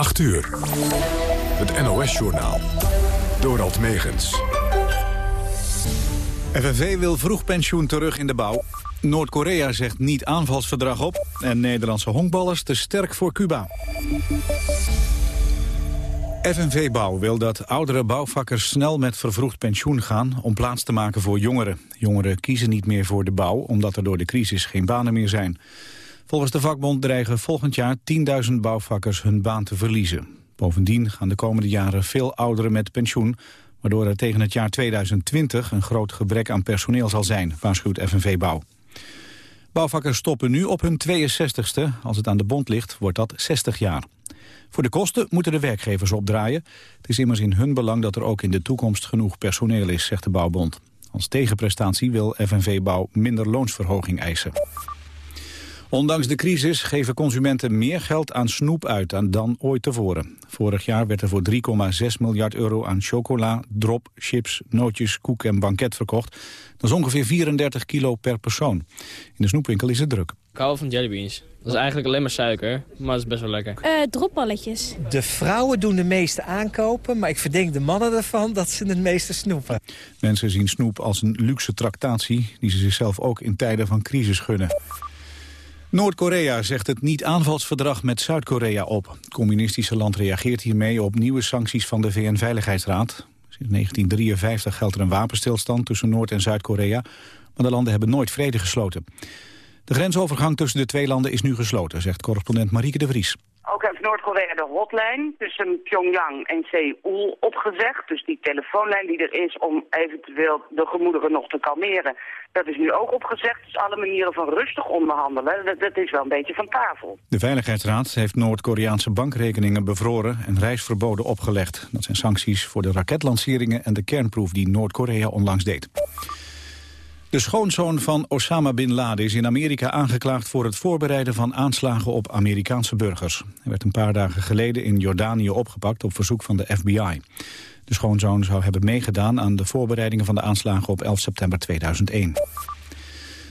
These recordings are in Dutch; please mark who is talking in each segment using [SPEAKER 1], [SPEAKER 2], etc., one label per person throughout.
[SPEAKER 1] 8 uur. Het NOS-journaal. Dorald Megens.
[SPEAKER 2] FNV wil vroeg pensioen terug in de bouw. Noord-Korea zegt niet aanvalsverdrag op. En Nederlandse honkballers te sterk voor Cuba. FNV Bouw wil dat oudere bouwvakkers snel met vervroegd pensioen gaan... om plaats te maken voor jongeren. Jongeren kiezen niet meer voor de bouw... omdat er door de crisis geen banen meer zijn. Volgens de vakbond dreigen volgend jaar 10.000 bouwvakkers hun baan te verliezen. Bovendien gaan de komende jaren veel ouderen met pensioen... waardoor er tegen het jaar 2020 een groot gebrek aan personeel zal zijn... waarschuwt FNV Bouw. Bouwvakkers stoppen nu op hun 62ste. Als het aan de bond ligt, wordt dat 60 jaar. Voor de kosten moeten de werkgevers opdraaien. Het is immers in hun belang dat er ook in de toekomst genoeg personeel is, zegt de Bouwbond. Als tegenprestatie wil FNV Bouw minder loonsverhoging eisen. Ondanks de crisis geven consumenten meer geld aan snoep uit dan ooit tevoren. Vorig jaar werd er voor 3,6 miljard euro aan chocola, drop, chips, nootjes, koek en banket verkocht. Dat is ongeveer 34 kilo per persoon. In de snoepwinkel is het druk.
[SPEAKER 3] Ik hou van jellybeans. Dat is eigenlijk alleen maar suiker, maar het is best wel lekker.
[SPEAKER 4] Uh, dropballetjes.
[SPEAKER 5] De vrouwen doen de meeste aankopen, maar ik verdenk de mannen ervan dat ze het meeste snoepen.
[SPEAKER 2] Mensen zien snoep als een luxe tractatie die ze zichzelf ook in tijden van crisis gunnen. Noord-Korea zegt het niet-aanvalsverdrag met Zuid-Korea op. Het communistische land reageert hiermee op nieuwe sancties van de VN-veiligheidsraad. Sinds 1953 geldt er een wapenstilstand tussen Noord- en Zuid-Korea... maar de landen hebben nooit vrede gesloten. De grensovergang tussen de twee landen is nu gesloten, zegt correspondent Marieke de Vries.
[SPEAKER 6] Noord-Korea de hotline tussen Pyongyang en Seoul opgezegd. Dus die telefoonlijn die er is om eventueel de gemoederen nog te kalmeren. Dat is nu ook opgezegd. Dus alle manieren van rustig onderhandelen, dat, dat is wel een beetje van tafel.
[SPEAKER 2] De Veiligheidsraad heeft Noord-Koreaanse bankrekeningen bevroren en reisverboden opgelegd. Dat zijn sancties voor de raketlanceringen en de kernproef die Noord-Korea onlangs deed. De schoonzoon van Osama Bin Laden is in Amerika aangeklaagd voor het voorbereiden van aanslagen op Amerikaanse burgers. Hij werd een paar dagen geleden in Jordanië opgepakt op verzoek van de FBI. De schoonzoon zou hebben meegedaan aan de voorbereidingen van de aanslagen op 11 september 2001.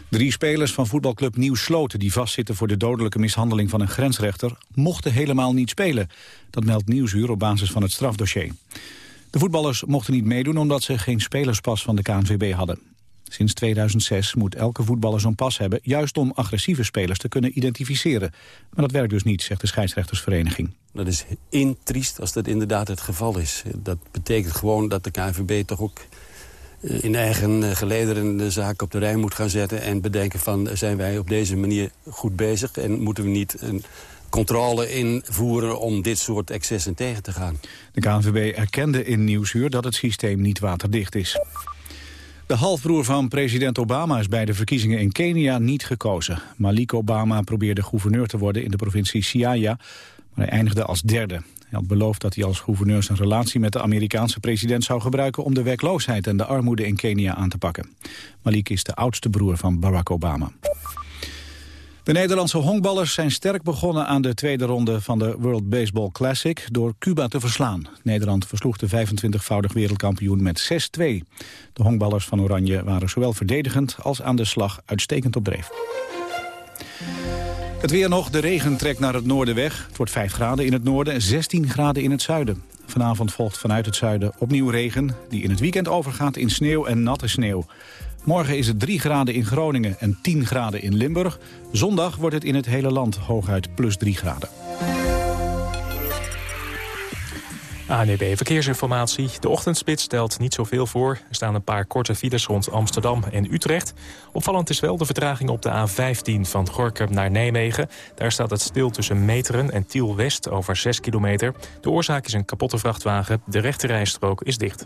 [SPEAKER 2] Drie spelers van voetbalclub Nieuw Sloten die vastzitten voor de dodelijke mishandeling van een grensrechter mochten helemaal niet spelen. Dat meldt Nieuwsuur op basis van het strafdossier. De voetballers mochten niet meedoen omdat ze geen spelerspas van de KNVB hadden. Sinds 2006 moet elke voetballer zo'n pas hebben... juist om agressieve spelers te kunnen identificeren. Maar dat werkt dus niet, zegt de scheidsrechtersvereniging.
[SPEAKER 7] Dat is intriest als dat inderdaad het geval is. Dat betekent gewoon dat de KNVB toch ook eh, in eigen eh, gelederen de zaak op de rij moet gaan zetten... en bedenken van zijn wij op deze manier goed bezig... en moeten we niet een controle invoeren om dit soort excessen tegen te gaan.
[SPEAKER 2] De KNVB erkende in Nieuwsuur dat het systeem niet waterdicht is. De halfbroer van president Obama is bij de verkiezingen in Kenia niet gekozen. Malik Obama probeerde gouverneur te worden in de provincie Siaya, maar hij eindigde als derde. Hij had beloofd dat hij als gouverneur zijn relatie met de Amerikaanse president zou gebruiken om de werkloosheid en de armoede in Kenia aan te pakken. Malik is de oudste broer van Barack Obama. De Nederlandse honkballers zijn sterk begonnen aan de tweede ronde van de World Baseball Classic door Cuba te verslaan. Nederland versloeg de 25-voudig wereldkampioen met 6-2. De honkballers van Oranje waren zowel verdedigend als aan de slag uitstekend op dreef. Het weer nog, de regen trekt naar het noorden weg. Het wordt 5 graden in het noorden en 16 graden in het zuiden. Vanavond volgt vanuit het zuiden opnieuw regen... die in het weekend overgaat in sneeuw en natte sneeuw. Morgen is het 3 graden in Groningen en 10 graden in Limburg. Zondag wordt het in het hele land hooguit plus 3 graden.
[SPEAKER 8] ANEB Verkeersinformatie. De ochtendspits stelt niet zoveel voor. Er staan een paar korte files rond Amsterdam en Utrecht. Opvallend is wel de vertraging op de A15 van Gorkum naar Nijmegen. Daar staat het stil tussen Meteren en Tiel-West over 6 kilometer. De oorzaak is een kapotte vrachtwagen. De rechte rijstrook is dicht.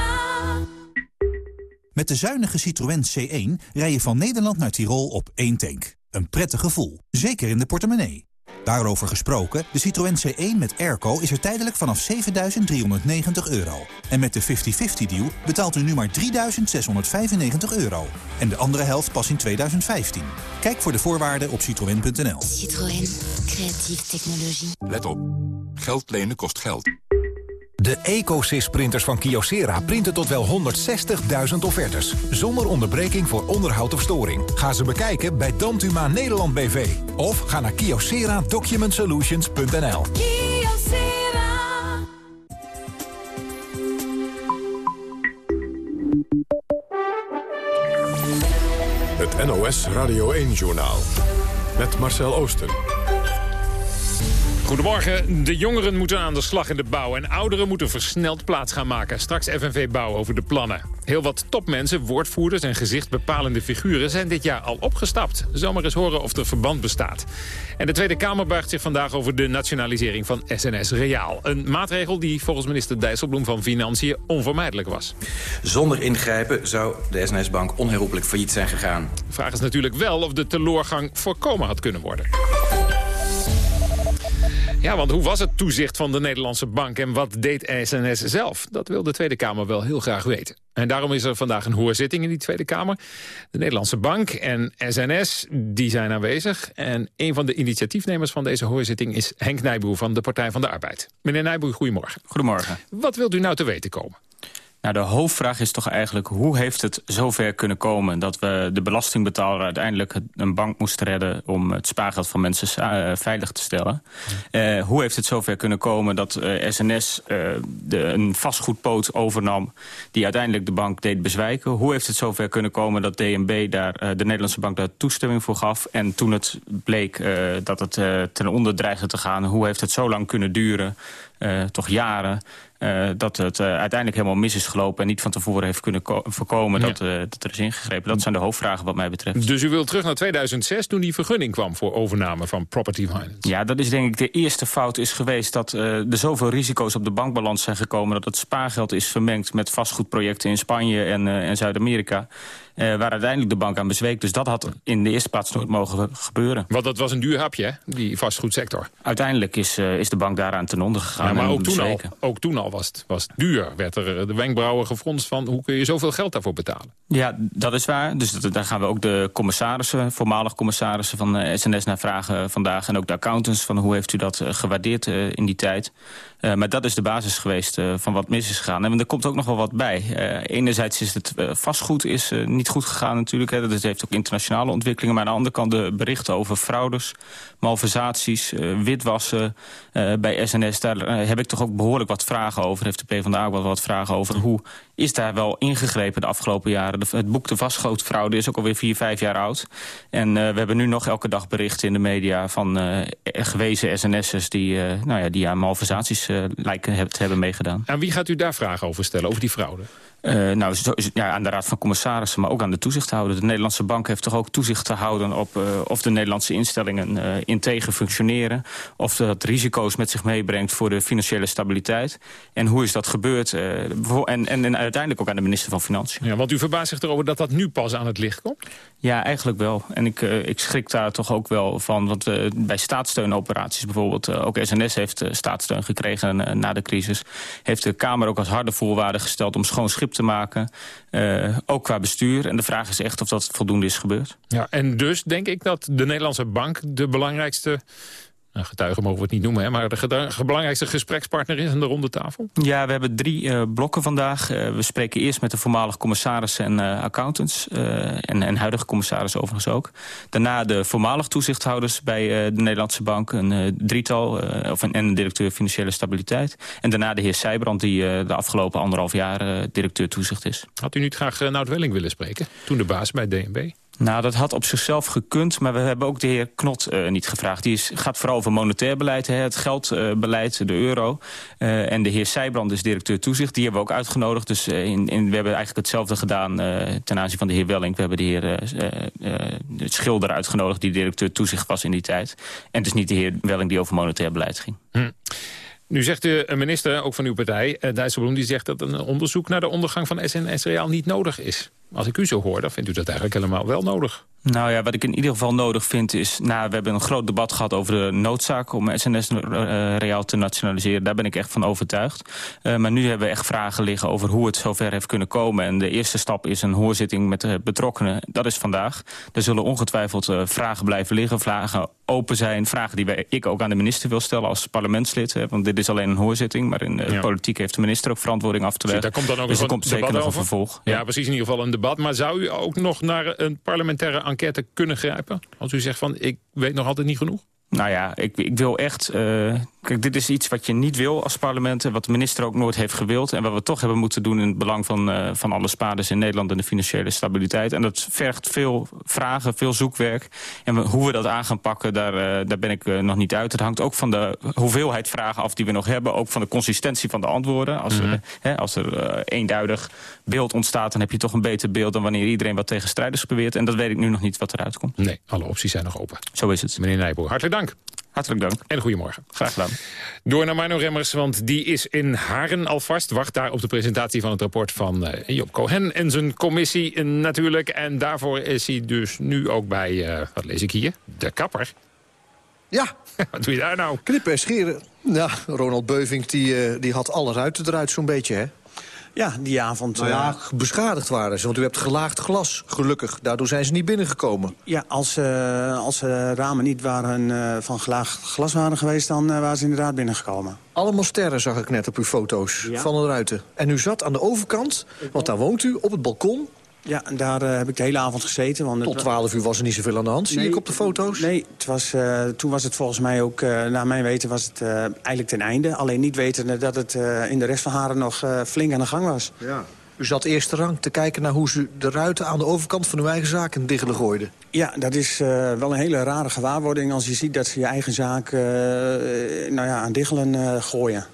[SPEAKER 4] Met de zuinige Citroën C1 rij je van Nederland naar Tirol op één tank. Een prettig gevoel, zeker in de portemonnee. Daarover gesproken, de Citroën C1 met airco is er tijdelijk vanaf 7.390 euro. En met de 50-50-deal betaalt u nu maar 3.695 euro. En de andere helft pas in 2015. Kijk voor de voorwaarden op citroën.nl.
[SPEAKER 9] Citroën. Creatieve technologie.
[SPEAKER 1] Let op. Geld lenen kost geld.
[SPEAKER 10] De EcoSys printers van Kyocera printen tot wel 160.000 offertes. Zonder onderbreking voor onderhoud of storing. Ga ze bekijken bij Dantuma Nederland BV. Of ga naar kyocera-document-solutions.nl.
[SPEAKER 1] Het NOS Radio 1-journaal. Met Marcel Oosten.
[SPEAKER 11] Goedemorgen. De jongeren moeten aan de slag in de bouw... en ouderen moeten versneld plaats gaan maken. Straks FNV Bouw over de plannen. Heel wat topmensen, woordvoerders en gezichtbepalende figuren... zijn dit jaar al opgestapt. Zomaar eens horen of er verband bestaat. En de Tweede Kamer buigt zich vandaag over de nationalisering van SNS Reaal. Een maatregel die volgens minister Dijsselbloem van Financiën onvermijdelijk was.
[SPEAKER 12] Zonder ingrijpen zou de SNS-bank onherroepelijk failliet zijn gegaan.
[SPEAKER 11] De vraag is natuurlijk wel of de teloorgang voorkomen had kunnen worden. Ja, want hoe was het toezicht van de Nederlandse bank en wat deed SNS zelf? Dat wil de Tweede Kamer wel heel graag weten. En daarom is er vandaag een hoorzitting in die Tweede Kamer. De Nederlandse bank en SNS, die zijn aanwezig. En een van de initiatiefnemers van deze hoorzitting is Henk Nijboer van de Partij van de Arbeid. Meneer Nijboer, goedemorgen.
[SPEAKER 13] Goedemorgen.
[SPEAKER 11] Wat wilt u nou te weten komen?
[SPEAKER 13] Nou, de hoofdvraag is toch eigenlijk... hoe heeft het zover kunnen komen dat we de belastingbetaler... uiteindelijk een bank moesten redden om het spaargeld van mensen uh, veilig te stellen? Uh, hoe heeft het zover kunnen komen dat uh, SNS de, een vastgoedpoot overnam... die uiteindelijk de bank deed bezwijken? Hoe heeft het zover kunnen komen dat DNB daar, de Nederlandse bank daar toestemming voor gaf? En toen het bleek dat het ten onder dreigde te gaan... hoe heeft het zo lang kunnen duren, toch jaren... Uh, dat het uh, uiteindelijk helemaal mis is gelopen... en niet van tevoren heeft kunnen voorkomen ja. dat, uh, dat er is ingegrepen. Dat zijn de hoofdvragen wat mij betreft.
[SPEAKER 11] Dus u wilt terug naar 2006 toen die vergunning kwam... voor overname van Property Finance?
[SPEAKER 13] Ja, dat is denk ik de eerste fout is geweest... dat er zoveel risico's op de bankbalans zijn gekomen... dat het spaargeld is vermengd met vastgoedprojecten in Spanje en, en Zuid-Amerika... Uh, waar uiteindelijk de bank aan bezweek. Dus dat had in de eerste plaats nooit mogen gebeuren.
[SPEAKER 11] Want dat was een duur hapje, hè? die vastgoedsector.
[SPEAKER 13] Uiteindelijk is, uh, is de bank daaraan ten onder gegaan.
[SPEAKER 11] Ja, maar ook toen, al, ook toen al was het, duur. Werd er de wenkbrauwen gefronst van hoe kun je zoveel geld daarvoor betalen?
[SPEAKER 13] Ja, dat is waar. Dus daar gaan we ook de commissarissen, voormalig commissarissen van SNS naar vragen vandaag. En ook de accountants van hoe heeft u dat gewaardeerd in die tijd. Uh, maar dat is de basis geweest uh, van wat mis is gegaan. En er komt ook nog wel wat bij. Uh, enerzijds is het vastgoed is niet goed gegaan natuurlijk. Hè. Dat heeft ook internationale ontwikkelingen. Maar aan de andere kant de berichten over fraudes, malversaties, witwassen bij SNS. Daar heb ik toch ook behoorlijk wat vragen over. Heeft de PvdA ook wel wat vragen over. Hoe is daar wel ingegrepen de afgelopen jaren? Het boek De Vastgoedfraude is ook alweer vier, vijf jaar oud. En we hebben nu nog elke dag berichten in de media van gewezen SNS'ers die, nou ja, die aan malversaties lijken te hebben meegedaan.
[SPEAKER 11] Aan wie gaat u daar vragen over stellen, over die fraude?
[SPEAKER 13] Uh, nou, zo, ja, aan de Raad van Commissarissen, maar ook aan de toezichthouder. De Nederlandse Bank heeft toch ook toezicht te houden op uh, of de Nederlandse instellingen uh, integer functioneren. Of dat risico's met zich meebrengt voor de financiële stabiliteit. En hoe is dat gebeurd? en, en, en, uiteindelijk ook aan de minister van Financiën.
[SPEAKER 11] Ja, want u verbaast zich erover dat dat nu pas aan het licht komt?
[SPEAKER 13] Ja, eigenlijk wel. En ik, ik schrik daar toch ook wel van. Want bij staatssteunoperaties bijvoorbeeld, ook SNS heeft staatssteun gekregen na de crisis. Heeft de Kamer ook als harde voorwaarde gesteld om schoon schip te maken. Ook qua bestuur. En de vraag is echt of dat voldoende is gebeurd.
[SPEAKER 11] Ja, en dus denk ik dat de Nederlandse bank de belangrijkste nou, getuigen mogen we het niet noemen, hè, maar de belangrijkste gesprekspartner is aan de ronde tafel?
[SPEAKER 13] Ja, we hebben drie uh, blokken vandaag. Uh, we spreken eerst met de voormalige commissarissen en uh, accountants. en, en huidige commissarissen overigens ook. Daarna de voormalig toezichthouders bij de Nederlandse Bank. Een drietal of een, en een directeur financiële stabiliteit. En daarna de heer Seibrand, die de afgelopen anderhalf jaar directeur toezicht is.
[SPEAKER 11] Had u niet graag Nout Welling willen spreken? Toen de baas bij DNB?
[SPEAKER 13] Nou, dat had op zichzelf gekund, maar we hebben ook de heer Knot uh, niet gevraagd. Die is, gaat vooral over monetair beleid, hè, het geldbeleid, uh, de euro. Uh, en de heer Sijbrand is directeur toezicht, die hebben we ook uitgenodigd. Dus in, in, we hebben eigenlijk hetzelfde gedaan ten aanzien van de heer Welling. We hebben de heer Schilder uitgenodigd, die directeur toezicht was in die tijd. En is niet de heer Welling die over monetair beleid ging.
[SPEAKER 11] Hm. Nu zegt de minister, ook van uw partij, Dijsselbloem... die zegt dat een onderzoek naar de ondergang van SNS Reaal niet nodig is. Als ik u zo hoor, dan vindt u dat eigenlijk helemaal wel nodig.
[SPEAKER 13] Nou ja, wat ik in ieder geval nodig vind is... Nou, we hebben een groot debat gehad over de noodzaak om SNS uh, Reaal te nationaliseren. Daar ben ik echt van overtuigd. Uh, maar nu hebben we echt vragen liggen over hoe het zover heeft kunnen komen. En de eerste stap is een hoorzitting met de betrokkenen. Dat is vandaag. Er zullen ongetwijfeld uh, vragen blijven liggen, vragen open zijn. Vragen die wij, ik ook aan de minister wil stellen als parlementslid. Hè, want dit is alleen een hoorzitting. Maar in de ja. politiek heeft de minister ook verantwoording af te leggen.
[SPEAKER 11] Daar komt dan ook
[SPEAKER 13] dus
[SPEAKER 11] er
[SPEAKER 13] komt zeker nog een vervolg.
[SPEAKER 11] Ja, ja, precies in ieder geval een debat. Maar zou u ook nog naar een parlementaire enquête kunnen grijpen? Als u zegt van, ik weet nog altijd niet genoeg?
[SPEAKER 13] Nou ja, ik, ik wil echt... Uh, kijk, dit is iets wat je niet wil als parlement... en wat de minister ook nooit heeft gewild... en wat we toch hebben moeten doen in het belang van, uh, van alle spaarders in Nederland... en de financiële stabiliteit. En dat vergt veel vragen, veel zoekwerk. En we, hoe we dat aan gaan pakken, daar, uh, daar ben ik nog niet uit. Het hangt ook van de hoeveelheid vragen af die we nog hebben. Ook van de consistentie van de antwoorden. Als, mm -hmm. hè, als er eenduidig beeld ontstaat... dan heb je toch een beter beeld dan wanneer iedereen wat tegenstrijders beweert. En dat weet ik nu nog niet wat eruit komt.
[SPEAKER 11] Nee, alle opties zijn nog open.
[SPEAKER 13] Zo is het.
[SPEAKER 11] Meneer Nijboer, hartelijk dank.
[SPEAKER 13] Hartelijk dank.
[SPEAKER 11] En goedemorgen.
[SPEAKER 13] Graag gedaan.
[SPEAKER 11] Door naar Mino Remmers, want die is in Haren alvast. Wacht daar op de presentatie van het rapport van uh, Job Cohen en zijn commissie uh, natuurlijk. En daarvoor is hij dus nu ook bij, uh, wat lees ik hier, de kapper.
[SPEAKER 14] Ja.
[SPEAKER 11] wat doe je daar nou?
[SPEAKER 14] Knippen en scheren. Ja, Ronald Beuving die, die had alle ruiten eruit zo'n beetje, hè?
[SPEAKER 15] Ja, die avond...
[SPEAKER 14] Nou ja, beschadigd waren ze, want u hebt gelaagd glas, gelukkig. Daardoor zijn ze niet binnengekomen.
[SPEAKER 15] Ja, als, uh, als uh, ramen niet waren, uh, van gelaagd glas waren geweest... dan waren ze inderdaad binnengekomen.
[SPEAKER 14] Allemaal sterren zag ik net op uw foto's ja. van de ruiten. En u zat aan de overkant, want daar woont u, op het balkon...
[SPEAKER 15] Ja, daar uh, heb ik de hele avond gezeten. Want
[SPEAKER 14] Tot 12 uur was er niet zoveel aan de hand, zie
[SPEAKER 15] nee,
[SPEAKER 14] ik op de foto's?
[SPEAKER 15] Nee, het was, uh, toen was het volgens mij ook, uh, naar mijn weten, was het eigenlijk ten einde. Alleen niet wetende dat het in de rest van Haren nog flink aan de gang was.
[SPEAKER 14] Ja. U zat eerste rang te kijken naar hoe ze de ruiten aan de overkant van uw eigen zaak in diggelen gooiden.
[SPEAKER 15] Ja, dat is wel een hele rare gewaarwording als je ziet dat ze je eigen zaak nou ja, aan diggelen gooien.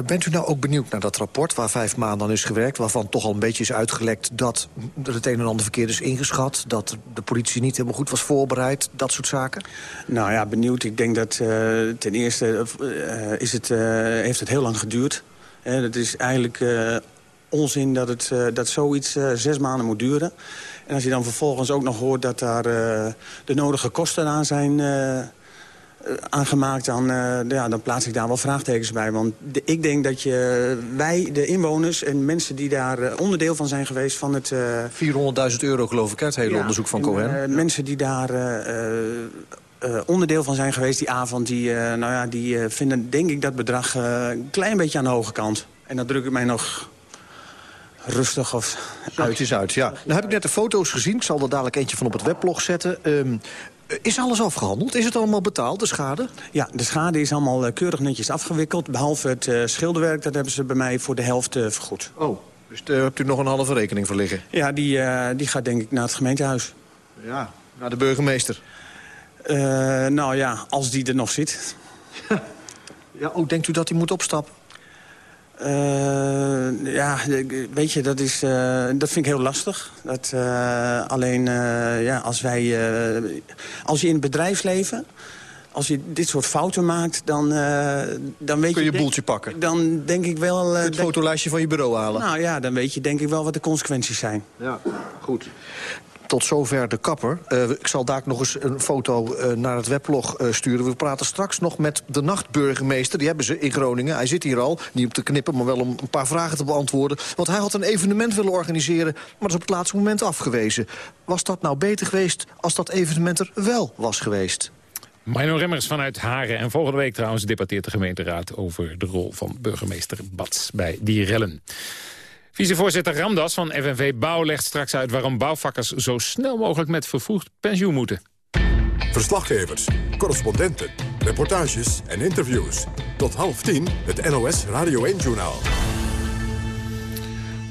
[SPEAKER 14] Bent u nou ook benieuwd naar dat rapport waar vijf maanden aan is gewerkt... waarvan toch al een beetje is uitgelekt dat het een en ander verkeerd is ingeschat... dat de politie niet helemaal goed was voorbereid, dat soort zaken?
[SPEAKER 15] Nou ja, benieuwd. Ik denk dat uh, ten eerste uh, is het, heeft het heel lang geduurd. Het is eigenlijk onzin dat, het, dat zoiets zes maanden moet duren. En als je dan vervolgens ook nog hoort dat daar de nodige kosten aan zijn aangemaakt, dan, uh, ja, dan plaats ik daar wel vraagtekens bij. Want de, ik denk dat je, wij, de inwoners en mensen die daar uh, onderdeel van zijn geweest van het...
[SPEAKER 14] Uh, 400.000 euro geloof ik, het hele ja, onderzoek van Cohen.
[SPEAKER 15] En, mensen die daar onderdeel van zijn geweest die avond... die, nou ja, die vinden denk ik dat bedrag een klein beetje aan de hoge kant. En dat druk ik mij nog rustig of
[SPEAKER 14] uit. is uit, ja. Nou heb ik net de foto's gezien. Ik zal er dadelijk eentje van op het weblog zetten. Um, is alles afgehandeld? Is het allemaal betaald, de schade?
[SPEAKER 15] Ja, de schade is allemaal uh, keurig netjes afgewikkeld. Behalve het uh, schilderwerk, dat hebben ze bij mij voor de helft uh, vergoed.
[SPEAKER 14] Oh, dus daar hebt u nog een halve rekening voor liggen?
[SPEAKER 15] Ja, die, die gaat denk ik naar het gemeentehuis.
[SPEAKER 14] Ja, naar de burgemeester?
[SPEAKER 15] nou ja, als die er nog zit.
[SPEAKER 14] ja, oh, denkt u dat hij moet opstappen?
[SPEAKER 15] Uh, ja, weet je, dat, is, uh, dat vind ik heel lastig. Dat, uh, alleen, ja, als wij... als je in het bedrijfsleven... Als je dit soort fouten maakt, dan, dan weet
[SPEAKER 14] Kun je...
[SPEAKER 15] je
[SPEAKER 14] boeltje pakken?
[SPEAKER 15] Dan denk ik wel...
[SPEAKER 14] het fotolijstje van je bureau halen?
[SPEAKER 15] Nou ja, dan weet je denk ik wel wat de consequenties zijn.
[SPEAKER 14] Ja, goed tot zover de kapper. Uh, ik zal daar nog eens een foto uh, naar het weblog uh, sturen. We praten straks nog met de nachtburgemeester. Die hebben ze in Groningen. Hij zit hier al, niet om te knippen, maar wel om een paar vragen te beantwoorden. Want hij had een evenement willen organiseren, maar dat is op het laatste moment afgewezen. Was dat nou beter geweest als dat evenement er wel was geweest?
[SPEAKER 11] Mino Remmers vanuit Haren. En volgende week trouwens debatteert de gemeenteraad... over de rol van burgemeester Bats bij die rellen. Vicevoorzitter Ramdas van FNV Bouw legt straks uit... waarom bouwvakkers zo snel mogelijk met vervroegd pensioen moeten.
[SPEAKER 16] Verslaggevers, correspondenten, reportages en interviews. Tot half tien het NOS Radio 1-journaal.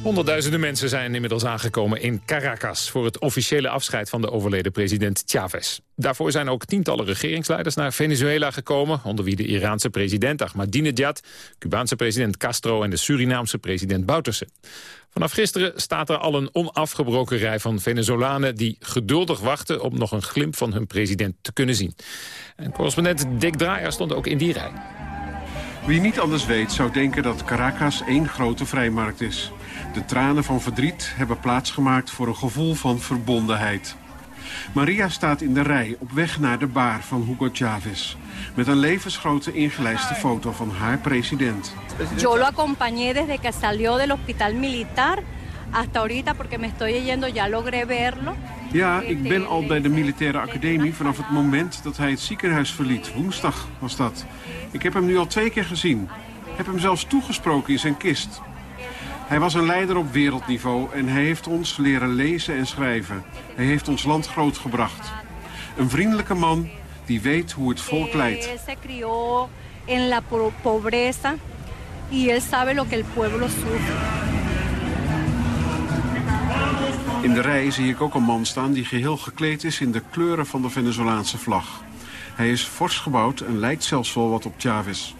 [SPEAKER 11] Honderdduizenden mensen zijn inmiddels aangekomen in Caracas... voor het officiële afscheid van de overleden president Chavez. Daarvoor zijn ook tientallen regeringsleiders naar Venezuela gekomen... onder wie de Iraanse president Ahmadinejad... Cubaanse president Castro en de Surinaamse president Bouterse. Vanaf gisteren staat er al een onafgebroken rij van Venezolanen... die geduldig wachten om nog een glimp van hun president te kunnen zien. En correspondent Dick Draaier stond ook in die rij.
[SPEAKER 17] Wie niet anders weet zou denken dat Caracas één grote vrijmarkt is. De tranen van verdriet hebben plaatsgemaakt voor een gevoel van verbondenheid. Maria staat in de rij op weg naar de baar van Hugo Chavez. Met een levensgrote ingelijste foto van haar president.
[SPEAKER 18] Yo lo acompañé desde que salió del hospital militar hasta ahorita porque me estoy yendo, ya logré verlo.
[SPEAKER 17] Ja, ik ben al bij de militaire academie vanaf het moment dat hij het ziekenhuis verliet. Woensdag was dat. Ik heb hem nu al twee keer gezien. Heb hem zelfs toegesproken in zijn kist. Hij was een leider op wereldniveau en hij heeft ons leren lezen en schrijven. Hij heeft ons land grootgebracht. Een vriendelijke man die weet hoe het volk leidt.
[SPEAKER 18] se crió en la po- pobreza y él sabe lo que el pueblo sufre.
[SPEAKER 17] In de rij zie ik ook een man staan die geheel gekleed is in de kleuren van de Venezolaanse vlag. Hij is fors gebouwd en lijkt zelfs wel wat op Chavez.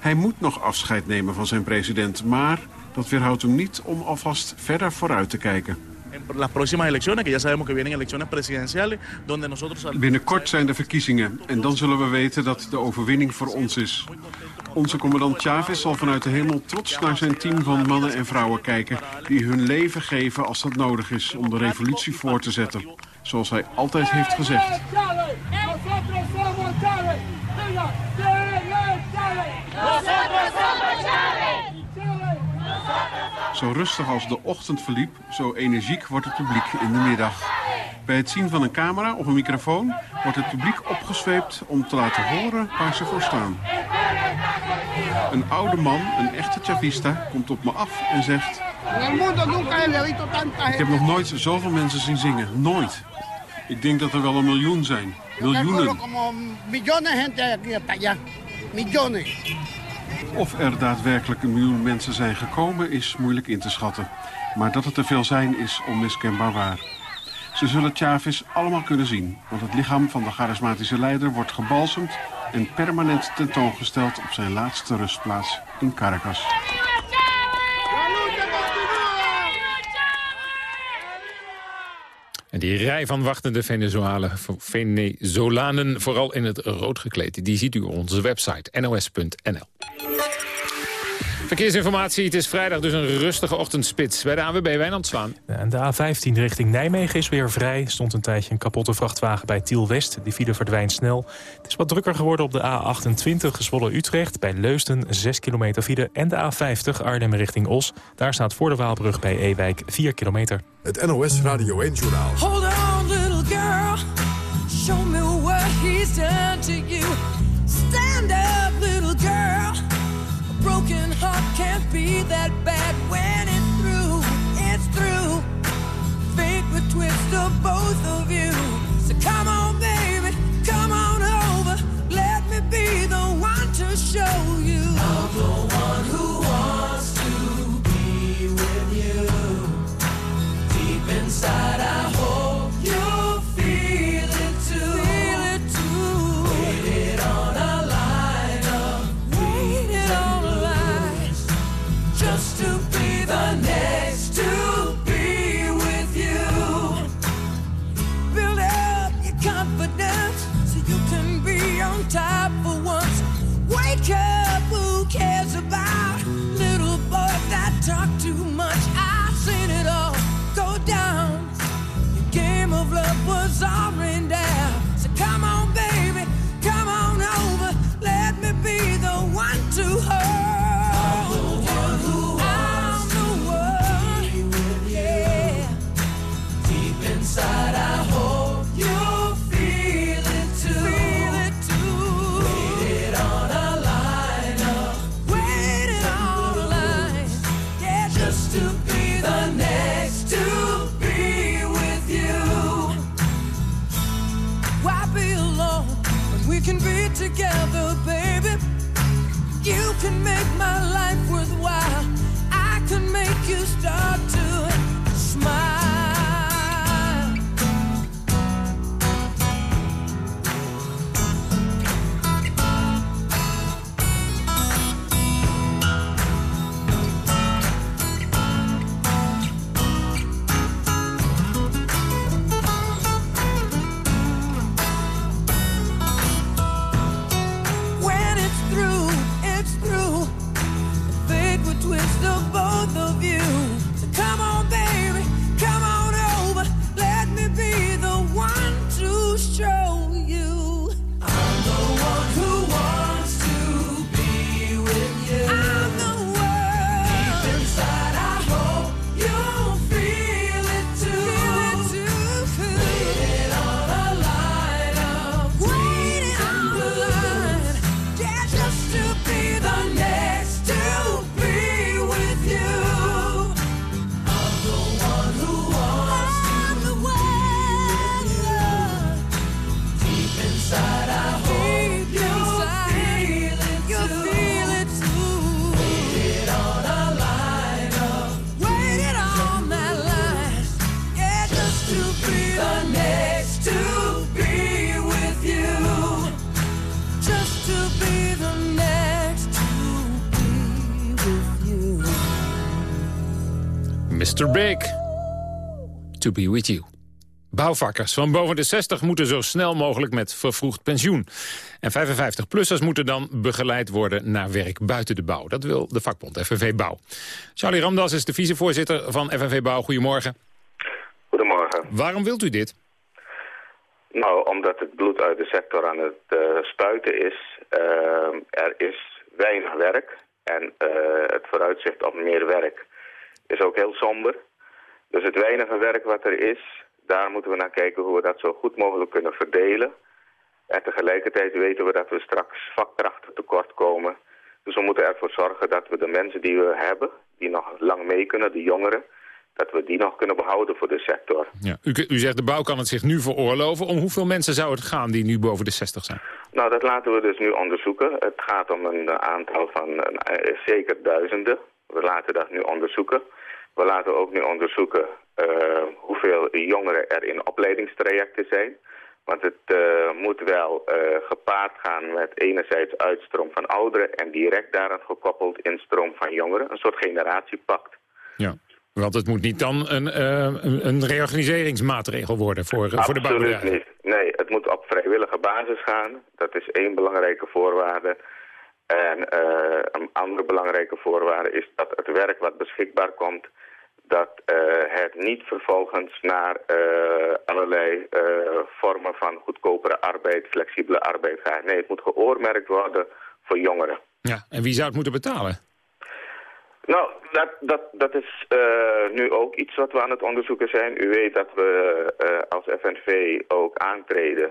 [SPEAKER 17] Hij moet nog afscheid nemen van zijn president, maar dat weerhoudt hem niet om alvast verder vooruit te kijken.
[SPEAKER 19] en las próximas elecciones, que ya sabemos que vienen elecciones presidenciales, donde nosotros... al-
[SPEAKER 17] Binnenkort zijn de verkiezingen en dan zullen we weten dat de overwinning voor ons is. Onze commandant Chavez zal vanuit de hemel trots naar zijn team van mannen en vrouwen kijken... die hun leven geven als dat nodig is om de revolutie voor te zetten. Zoals hij altijd heeft gezegd.
[SPEAKER 20] Nosotros somos
[SPEAKER 17] Zo rustig als de ochtend verliep, zo energiek wordt het publiek in de middag. Bij het zien van een camera of een microfoon wordt het publiek opgezweept om te laten horen waar ze voor staan. Een oude man, een echte chavista, komt op me af en zegt... Ik heb nog nooit zoveel mensen zien zingen. Nooit. Ik denk dat er wel een miljoen zijn. Miljoenen.
[SPEAKER 20] Como
[SPEAKER 17] Of er daadwerkelijk een miljoen mensen zijn gekomen is moeilijk in te schatten. Maar dat het er veel zijn is onmiskenbaar waar. Ze zullen Chavez allemaal kunnen zien. Want het lichaam van de charismatische leider wordt gebalsemd... en permanent tentoongesteld op zijn laatste rustplaats in Caracas.
[SPEAKER 11] En die rij van wachtende Venezolanen, vooral in het rood gekleed... die ziet u op onze website nos.nl. Verkeersinformatie, het is vrijdag dus een rustige ochtendspits. Bij de AWB Wijnand Zwaan.
[SPEAKER 8] En de A15 richting Nijmegen is weer vrij. Stond een tijdje een kapotte vrachtwagen bij Tiel-West. Die file verdwijnt snel. Het is wat drukker geworden op de A28 Gezwolle-Utrecht. Bij Leusden 6 kilometer file. En de A50 Arnhem richting Os. Daar staat voor de Waalbrug bij Ewijk 4 kilometer.
[SPEAKER 1] Het NOS Radio 1-journaal.
[SPEAKER 21] Hold on, inside, I be with you.
[SPEAKER 11] Bouwvakkers van boven de 60 moeten zo snel mogelijk met vervroegd pensioen. En 55-plussers moeten dan begeleid worden naar werk buiten de bouw. Dat wil de vakbond FNV Bouw. Charlie Ramdas is de vicevoorzitter van FNV Bouw. Goedemorgen.
[SPEAKER 22] Goedemorgen.
[SPEAKER 11] Waarom wilt u dit?
[SPEAKER 22] Nou, omdat het bloed uit de sector aan het uh, spuiten is. Uh, er is weinig werk en uh, het vooruitzicht op meer werk is ook heel somber. Dus het weinige werk wat er is, daar moeten we naar kijken hoe we dat zo goed mogelijk kunnen verdelen. En tegelijkertijd weten we dat we straks vakkrachten tekort komen. Dus we moeten ervoor zorgen dat we de mensen die we hebben, die nog lang mee kunnen, de jongeren, dat we die nog kunnen behouden voor de sector.
[SPEAKER 11] Ja. U, u zegt de bouw kan het zich nu veroorloven. Om hoeveel mensen zou het gaan die nu boven de 60 zijn?
[SPEAKER 22] Nou, dat laten we dus nu onderzoeken. Het gaat om een aantal van uh, zeker duizenden. We laten dat nu onderzoeken. We laten ook nu onderzoeken uh, hoeveel jongeren er in opleidingstrajecten zijn. Want het uh, moet wel uh, gepaard gaan met enerzijds uitstroom van ouderen... en direct daaraan gekoppeld instroom van jongeren. Een soort generatiepact.
[SPEAKER 11] Ja, want het moet niet dan een, een, een reorganiseringsmaatregel worden voor, voor de bouwbedrijven.
[SPEAKER 22] niet. Nee, het moet op vrijwillige basis gaan. Dat is één belangrijke voorwaarde. En een andere belangrijke voorwaarde is dat het werk wat beschikbaar komt dat uh, het niet vervolgens naar uh, allerlei uh, vormen van goedkopere arbeid, flexibele arbeid gaat. Nee, het moet geoormerkt worden voor jongeren.
[SPEAKER 11] Ja, en wie zou het moeten betalen?
[SPEAKER 22] Nou, dat, dat, dat is nu ook iets wat we aan het onderzoeken zijn. U weet dat we als FNV ook aantreden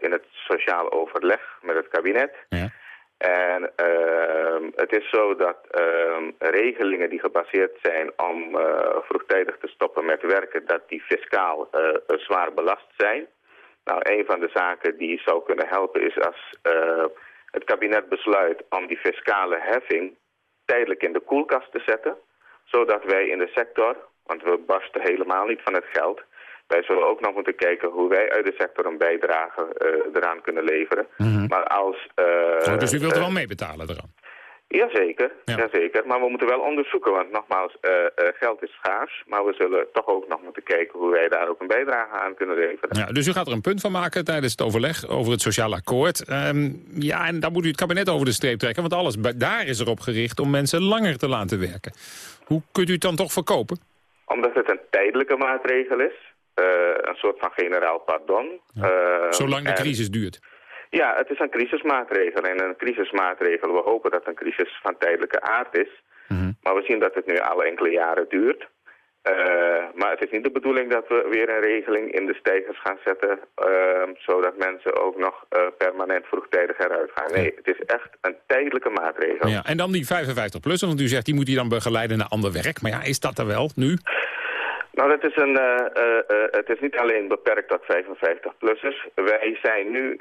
[SPEAKER 22] in het sociaal overleg met het kabinet.
[SPEAKER 11] Ja.
[SPEAKER 22] En uh, het is zo dat uh, regelingen die gebaseerd zijn om uh, vroegtijdig te stoppen met werken, dat die fiscaal uh, zwaar belast zijn. Nou, een van de zaken die zou kunnen helpen is als het kabinet besluit om die fiscale heffing tijdelijk in de koelkast te zetten. Zodat wij in de sector, want we barsten helemaal niet van het geld, wij zullen ook nog moeten kijken hoe wij uit de sector een bijdrage uh, eraan kunnen leveren.
[SPEAKER 11] Mm -hmm.
[SPEAKER 22] Maar als... Uh,
[SPEAKER 11] oh, dus u wilt er wel mee betalen eraan?
[SPEAKER 22] Jazeker, ja. jazeker. Maar we moeten wel onderzoeken, want nogmaals, uh, geld is schaars. Maar we zullen toch ook nog moeten kijken hoe wij daar ook een bijdrage aan kunnen leveren.
[SPEAKER 11] Ja, dus u gaat er een punt van maken tijdens het overleg over het sociaal akkoord. Um, ja, en dan moet u het kabinet over de streep trekken, want alles daar is erop gericht om mensen langer te laten werken. Hoe kunt u het dan toch verkopen?
[SPEAKER 22] Omdat het een tijdelijke maatregel is. Uh, een soort van generaal pardon.
[SPEAKER 11] Ja. Uh, Zolang de crisis duurt.
[SPEAKER 22] Ja, het is een crisismaatregel. En een crisismaatregel, we hopen dat een crisis van tijdelijke aard is.
[SPEAKER 11] Mm -hmm.
[SPEAKER 22] Maar we zien dat het nu al enkele jaren duurt. Uh, maar het is niet de bedoeling dat we weer een regeling in de stijgers gaan zetten... zodat mensen ook nog permanent vroegtijdig eruit gaan. Nee, het is echt een tijdelijke maatregel.
[SPEAKER 11] Ja, en dan die 55-plussen, want u zegt die moet die dan begeleiden naar ander werk. Maar ja, is dat er wel nu?
[SPEAKER 22] Nou, dat is een, uh, uh, uh, het is niet alleen beperkt tot 55-plussers. Wij zijn nu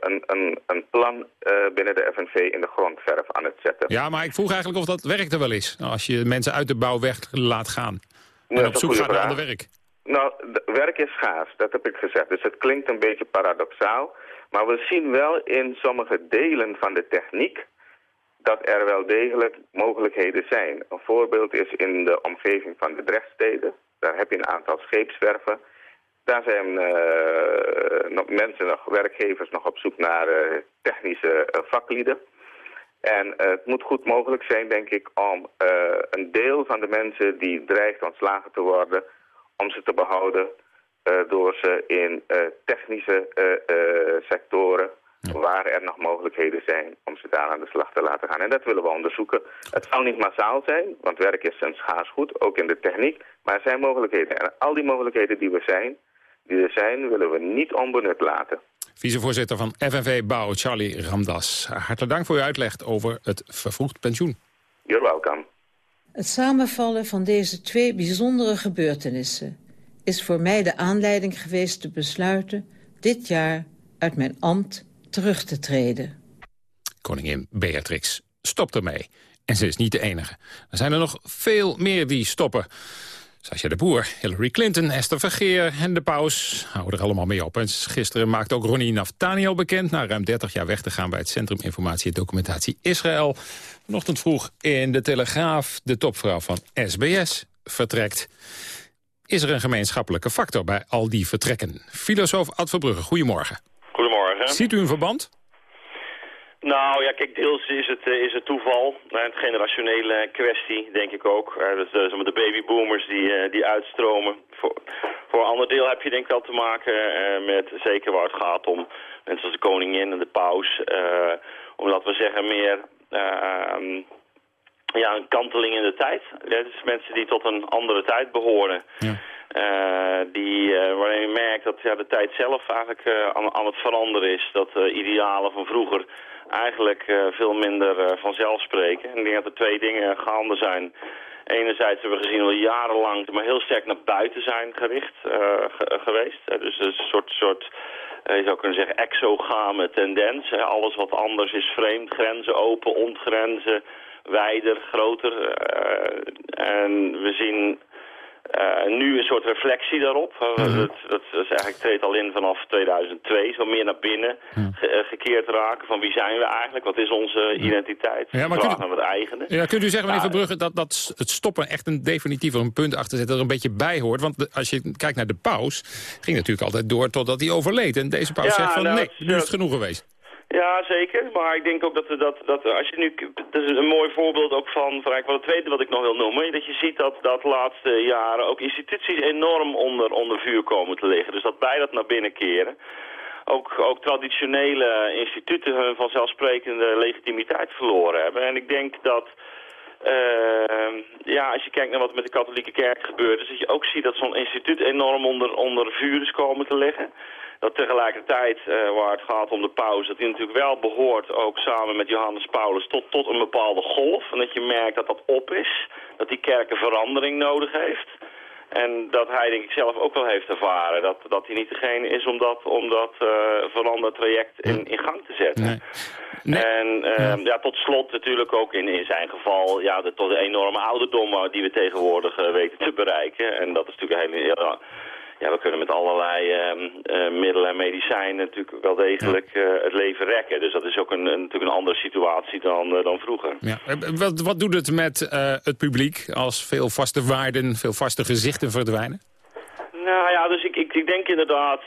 [SPEAKER 22] een, een, een plan binnen de FNV in de grondverf aan het zetten.
[SPEAKER 11] Ja, maar ik vroeg eigenlijk of dat werk er wel is. Als je mensen uit de bouw weg laat gaan. En op zoek gaat naar ander werk.
[SPEAKER 22] Nou, werk is schaars, dat heb ik gezegd. Dus het klinkt een beetje paradoxaal. Maar we zien wel in sommige delen van de techniek dat er wel degelijk mogelijkheden zijn. Een voorbeeld is in de omgeving van de Drechtsteden. Daar heb je een aantal scheepswerven. Daar zijn uh, nog mensen, nog werkgevers nog op zoek naar uh, technische uh, vaklieden. En het moet goed mogelijk zijn, denk ik, om een deel van de mensen die dreigt ontslagen te worden, om ze te behouden door ze in technische sectoren waar er nog mogelijkheden zijn om ze daar aan de slag te laten gaan. En dat willen we onderzoeken. Het zal niet massaal zijn, want werk is een schaars goed, ook in de techniek. Maar er zijn mogelijkheden. En al die mogelijkheden die, we zijn, die er zijn, willen we niet onbenut laten.
[SPEAKER 11] Vicevoorzitter van FNV Bouw, Charlie Ramdas. Hartelijk dank voor uw uitleg over het vervroegd pensioen.
[SPEAKER 22] You're welcome.
[SPEAKER 23] Het samenvallen van deze twee bijzondere gebeurtenissen is voor mij de aanleiding geweest te besluiten dit jaar uit mijn ambt terug te treden.
[SPEAKER 11] Koningin Beatrix stopt ermee. En ze is niet de enige. Er zijn er nog veel meer die stoppen. Sascha de Boer, Hillary Clinton, Esther Vergeer en de paus houden er allemaal mee op. En gisteren maakte ook Ronnie Naftaniel bekend... na ruim 30 jaar weg te gaan bij het Centrum Informatie en Documentatie Israël. Vanochtend vroeg in de Telegraaf de topvrouw van SBS vertrekt. Is er een gemeenschappelijke factor bij al die vertrekken? Filosoof Ad Verbrugge, goedemorgen. Ziet u een verband?
[SPEAKER 24] Nou ja, kijk, deels is het, eh, is het toeval. Nou, het generationele kwestie, denk ik ook. Dus, de babyboomers die, die uitstromen. Voor, voor een ander deel heb je denk ik wel te maken met, zeker waar het gaat om mensen als de koningin en de paus. omdat we zeggen meer ehm, ja, een kanteling in de tijd. Dus mensen die tot een andere tijd behoren. Ja. die, waarin je merkt dat ja, de tijd zelf eigenlijk aan, aan, het veranderen is. Dat idealen van vroeger eigenlijk veel minder vanzelf spreken. En ik denk dat er twee dingen gaande zijn. Enerzijds hebben we gezien al jarenlang, maar heel sterk naar buiten zijn gericht ge geweest. dus een soort, soort je zou kunnen zeggen, exogame tendens. alles wat anders is vreemd, grenzen open, ontgrenzen, wijder, groter. en we zien uh, nu een soort reflectie daarop. Uh, dat, dat, is eigenlijk treedt al in vanaf 2002. Zo meer naar binnen ge gekeerd raken van wie zijn we eigenlijk? Wat is onze identiteit? Ja, maar kunt, naar het eigene.
[SPEAKER 11] Ja, kunt u zeggen, meneer Verbrugge, dat, dat het stoppen echt een definitief een punt achter zit dat er een beetje bij hoort? Want als je kijkt naar de paus, ging natuurlijk altijd door totdat hij overleed. En deze paus zegt van nou, nee, nu is het genoeg geweest.
[SPEAKER 24] Ja, zeker. Maar ik denk ook dat, dat, dat als je nu... Dat is een mooi voorbeeld ook van, van het tweede wat ik nog wil noemen. Dat je ziet dat, dat laatste jaren ook instituties enorm onder, onder vuur komen te liggen. Dus dat bij dat naar binnen keren. Ook, ook traditionele instituten hun vanzelfsprekende legitimiteit verloren hebben. En ik denk dat... Uh, ja, als je kijkt naar wat met de katholieke kerk gebeurt... is dat je ook ziet dat zo'n instituut enorm onder, onder vuur is komen te liggen dat tegelijkertijd, uh, waar het gaat om de paus, dat hij natuurlijk wel behoort, ook samen met Johannes Paulus, tot, tot een bepaalde golf. En dat je merkt dat dat op is, dat die kerk een verandering nodig heeft. En dat hij denk ik zelf ook wel heeft ervaren. Dat, dat hij niet degene is om dat, om dat uh, veranderd traject in, in gang te zetten. Nee. Nee. En uh, ja. ja. tot slot natuurlijk ook in, in zijn geval ja, de, tot de enorme ouderdom die we tegenwoordig uh, weten te bereiken. En dat is natuurlijk een hele... Ja, ja, we kunnen met allerlei uh, middelen en medicijnen natuurlijk wel degelijk uh, het leven rekken. Dus dat is ook een, een natuurlijk een andere situatie dan, uh, dan vroeger.
[SPEAKER 11] Ja. Wat, wat doet het met het publiek als veel vaste waarden, veel vaste gezichten verdwijnen?
[SPEAKER 24] Nou ja, dus ik, ik, ik denk inderdaad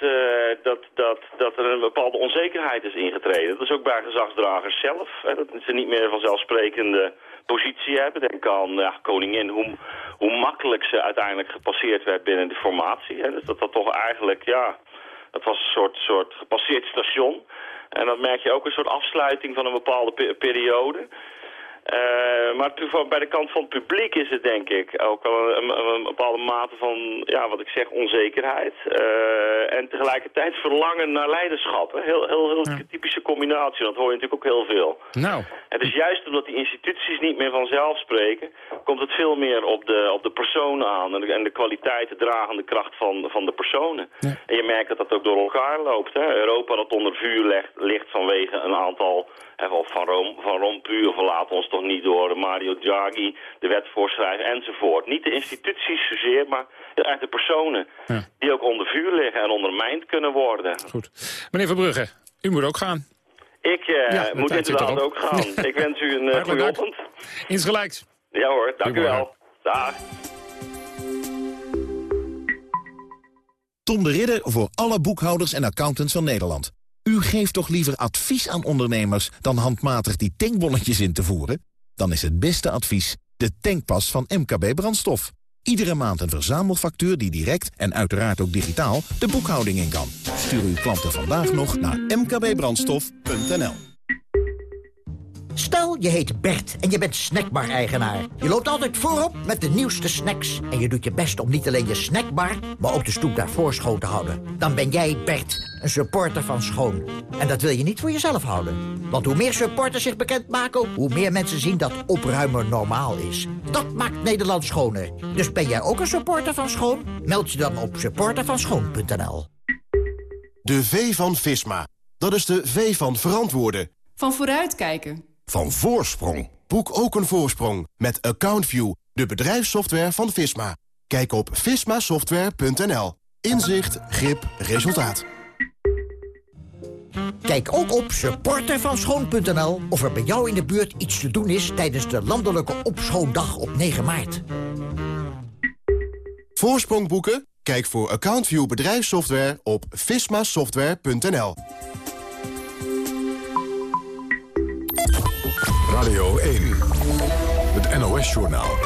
[SPEAKER 24] dat, dat, dat er een bepaalde onzekerheid is ingetreden. Dat is ook bij gezagsdragers zelf. Hè, dat ze niet meer vanzelfsprekende positie hebben. Denk aan ja, koningin, hoe, hoe makkelijk ze uiteindelijk gepasseerd werd binnen de formatie. Hè. Dus dat dat toch eigenlijk, ja, dat was een soort, soort gepasseerd station. En dat merk je ook een soort afsluiting van een bepaalde periode. Uh, maar bij de kant van het publiek is het denk ik ook wel een, een, bepaalde mate van, ja, wat ik zeg, onzekerheid. Uh, en tegelijkertijd verlangen naar leiderschap. Hè. Heel, heel, heel ja. typische combinatie, dat hoor je natuurlijk ook heel veel.
[SPEAKER 11] Nou.
[SPEAKER 24] Het is juist omdat die instituties niet meer vanzelf spreken, komt het veel meer op de, op de persoon aan en de, en de kwaliteit, de dragende kracht van, van de personen. Ja. En je merkt dat dat ook door elkaar loopt. Hè. Europa dat onder vuur ligt, ligt vanwege een aantal van, Rom, van Rompuy of laten ons toch niet door Mario Draghi de wet voorschrijven enzovoort. Niet de instituties zozeer, maar eigenlijk de personen ja. die ook onder vuur liggen en ondermijnd kunnen worden.
[SPEAKER 11] Goed. Meneer Verbrugge, u moet ook gaan.
[SPEAKER 24] Ik uh, ja, moet inderdaad ook gaan. Ik wens u een uh, goede ochtend.
[SPEAKER 11] Insgelijks.
[SPEAKER 24] Ja hoor, dank u wel. Dag.
[SPEAKER 25] Tom de Ridder voor alle boekhouders en accountants van Nederland. U geeft toch liever advies aan ondernemers dan handmatig die tankbonnetjes in te voeren? Dan is het beste advies de tankpas van MKB Brandstof. Iedere maand een verzamelfactuur die direct en uiteraard ook digitaal de boekhouding in kan. Stuur uw klanten vandaag nog naar mkbbrandstof.nl.
[SPEAKER 26] Stel, je heet Bert en je bent snackbar-eigenaar. Je loopt altijd voorop met de nieuwste snacks. En je doet je best om niet alleen je snackbar, maar ook de stoep daarvoor schoon te houden. Dan ben jij, Bert, een supporter van schoon. En dat wil je niet voor jezelf houden. Want hoe meer supporters zich bekendmaken, hoe meer mensen zien dat opruimen normaal is. Dat maakt Nederland schoner. Dus ben jij ook een supporter van schoon? Meld je dan op supportervanschoon.nl.
[SPEAKER 25] De V van Visma. Dat is de V van verantwoorden.
[SPEAKER 27] Van vooruitkijken
[SPEAKER 25] van voorsprong. Boek ook een voorsprong met AccountView, de bedrijfssoftware van Visma. Kijk op vismasoftware.nl. Inzicht, grip, resultaat.
[SPEAKER 26] Kijk ook op supportervanschoon.nl of er bij jou in de buurt iets te doen is... tijdens de landelijke opschoondag op 9 maart.
[SPEAKER 25] Voorsprong boeken? Kijk voor AccountView bedrijfssoftware op vismasoftware.nl.
[SPEAKER 16] Radio 1, het NOS-journaal.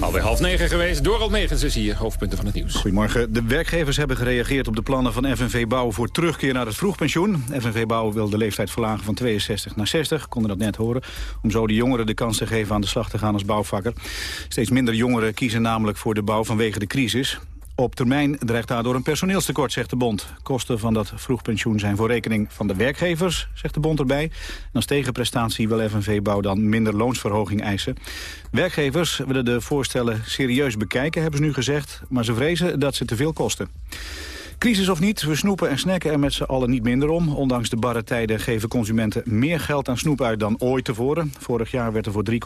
[SPEAKER 11] Alweer half negen geweest. Dorald Megens is hier, hoofdpunten van het nieuws.
[SPEAKER 2] Goedemorgen. De werkgevers hebben gereageerd op de plannen van FNV Bouw... voor terugkeer naar het vroegpensioen. FNV Bouw wil de leeftijd verlagen van 62 naar 60. Konden dat net horen. Om zo de jongeren de kans te geven aan de slag te gaan als bouwvakker. Steeds minder jongeren kiezen namelijk voor de bouw vanwege de crisis. Op termijn dreigt daardoor een personeelstekort, zegt de bond. Kosten van dat vroegpensioen zijn voor rekening van de werkgevers, zegt de bond erbij. En als tegenprestatie wil FNV Bouw dan minder loonsverhoging eisen. Werkgevers willen de voorstellen serieus bekijken, hebben ze nu gezegd. Maar ze vrezen dat ze te veel kosten. Crisis of niet, we snoepen en snacken er met z'n allen niet minder om. Ondanks de barre tijden geven consumenten meer geld aan snoep uit dan ooit tevoren. Vorig jaar werd er voor 3,6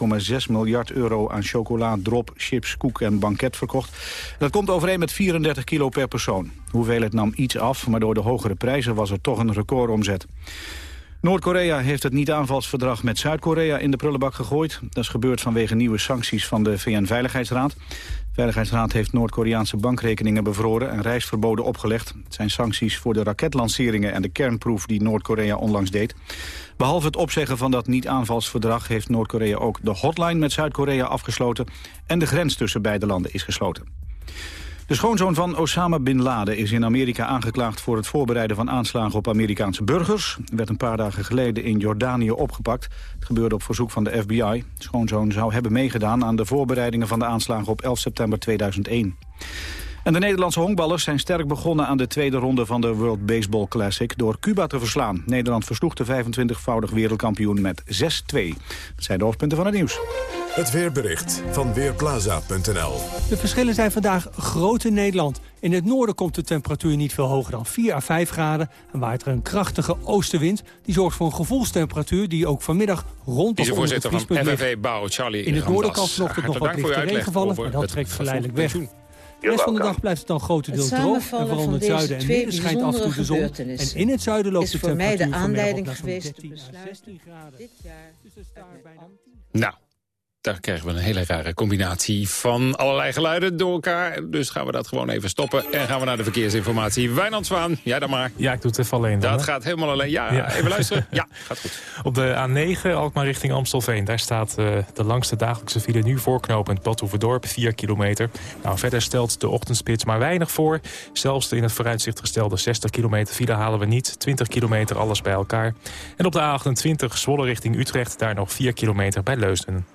[SPEAKER 2] miljard euro aan chocola, drop, chips, koek en banket verkocht. Dat komt overeen met 34 kilo per persoon. De hoeveelheid nam iets af, maar door de hogere prijzen was er toch een recordomzet. Noord-Korea heeft het niet-aanvalsverdrag met Zuid-Korea in de prullenbak gegooid. Dat is gebeurd vanwege nieuwe sancties van de VN-veiligheidsraad. Veiligheidsraad heeft Noord-Koreaanse bankrekeningen bevroren en reisverboden opgelegd. Het zijn sancties voor de raketlanceringen en de kernproef die Noord-Korea onlangs deed. Behalve het opzeggen van dat niet-aanvalsverdrag heeft Noord-Korea ook de hotline met Zuid-Korea afgesloten en de grens tussen beide landen is gesloten. De schoonzoon van Osama Bin Laden is in Amerika aangeklaagd voor het voorbereiden van aanslagen op Amerikaanse burgers. Werd een paar dagen geleden in Jordanië opgepakt. Het gebeurde op verzoek van de FBI. De schoonzoon zou hebben meegedaan aan de voorbereidingen van de aanslagen op 11 september 2001. En de Nederlandse honkballers zijn sterk begonnen aan de tweede ronde van de World Baseball Classic door Cuba te verslaan. Nederland versloeg de 25-voudig wereldkampioen met 6-2. Dat zijn de hoofdpunten van het nieuws.
[SPEAKER 16] Het weerbericht van Weerplaza.nl
[SPEAKER 28] De verschillen zijn vandaag groot in Nederland. In het noorden komt de temperatuur niet veel hoger dan 4 à 5 graden... en waait er een krachtige oostenwind. Die zorgt voor een gevoelstemperatuur die ook vanmiddag rond het vriespunt ligt.
[SPEAKER 11] FNV Bouw, Charlie
[SPEAKER 28] In het noorden kan vanochtend nog wat lichte regen vallen, maar dat trekt geleidelijk weg. De rest van de dag blijft het dan grotendeels droog. En vooral in het zuiden en midden schijnt af en toe de zon. En in het zuiden loopt de temperatuur
[SPEAKER 23] is voor mij de aanleiding
[SPEAKER 28] geweest
[SPEAKER 23] te besluiten dit jaar
[SPEAKER 11] Nou, daar krijgen we een hele rare combinatie van allerlei geluiden door elkaar. Dus gaan we dat gewoon even stoppen en gaan we naar de verkeersinformatie. Wijnand Zwaan, jij dan maar.
[SPEAKER 8] Ja, ik doe het even alleen dan,
[SPEAKER 11] Dat
[SPEAKER 8] hè?
[SPEAKER 11] gaat helemaal alleen. Ja, even luisteren. Ja, gaat goed.
[SPEAKER 8] Op de A9, Alkmaar richting Amstelveen. Daar staat eh, de langste dagelijkse file nu voorknopend Badhoevedorp, 4 kilometer. Nou, verder stelt de ochtendspits maar weinig voor. Zelfs de in het vooruitzicht gestelde 60 kilometer file halen we niet. 20 kilometer alles bij elkaar. En op de A28 Zwolle richting Utrecht, daar nog 4 kilometer bij Leusden.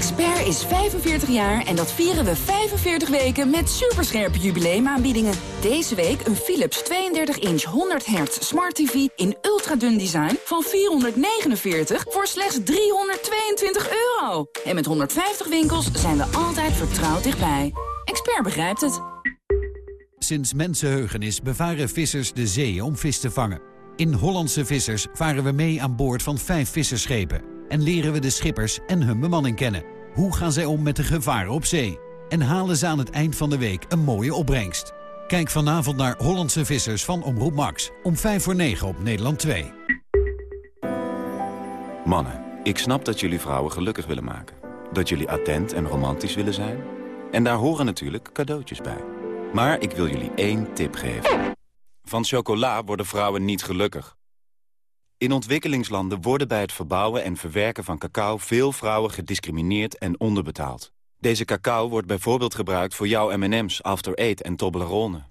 [SPEAKER 29] Expert is 45 jaar en dat vieren we 45 weken met superscherpe jubileumaanbiedingen. Deze week een Philips 32-inch 100 Hz Smart TV in ultradun design van 449 voor slechts 322 euro. En met 150 winkels zijn we altijd vertrouwd dichtbij. Expert begrijpt het.
[SPEAKER 30] Sinds mensenheugenis bevaren vissers de zee om vis te vangen. In Hollandse Vissers varen we mee aan boord van vijf visserschepen... en leren we de schippers en hun bemanning kennen. Hoe gaan zij om met de gevaren op zee? En halen ze aan het eind van de week een mooie opbrengst? Kijk vanavond naar Hollandse Vissers van Omroep Max... om 5 voor 9 op Nederland 2.
[SPEAKER 26] Mannen, ik snap dat jullie vrouwen gelukkig willen maken. Dat jullie attent en romantisch willen zijn. En daar horen natuurlijk cadeautjes bij. Maar ik wil jullie één tip geven. Van chocola worden vrouwen niet gelukkig. In ontwikkelingslanden worden bij het verbouwen en verwerken van cacao... veel vrouwen gediscrimineerd en onderbetaald. Deze cacao wordt bijvoorbeeld gebruikt voor jouw M&M's, After Eight en Toblerone.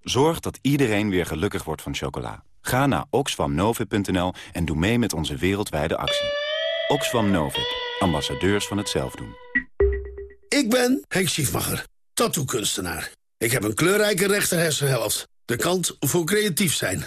[SPEAKER 26] Zorg dat iedereen weer gelukkig wordt van chocola. Ga naar oxfamnovip.nl en doe mee met onze wereldwijde actie. Oxfam ambassadeurs van het zelfdoen.
[SPEAKER 31] Ik ben Henk Schiefmacher, tattoo-kunstenaar. Ik heb een kleurrijke rechter hersenhelft. De kant voor creatief zijn.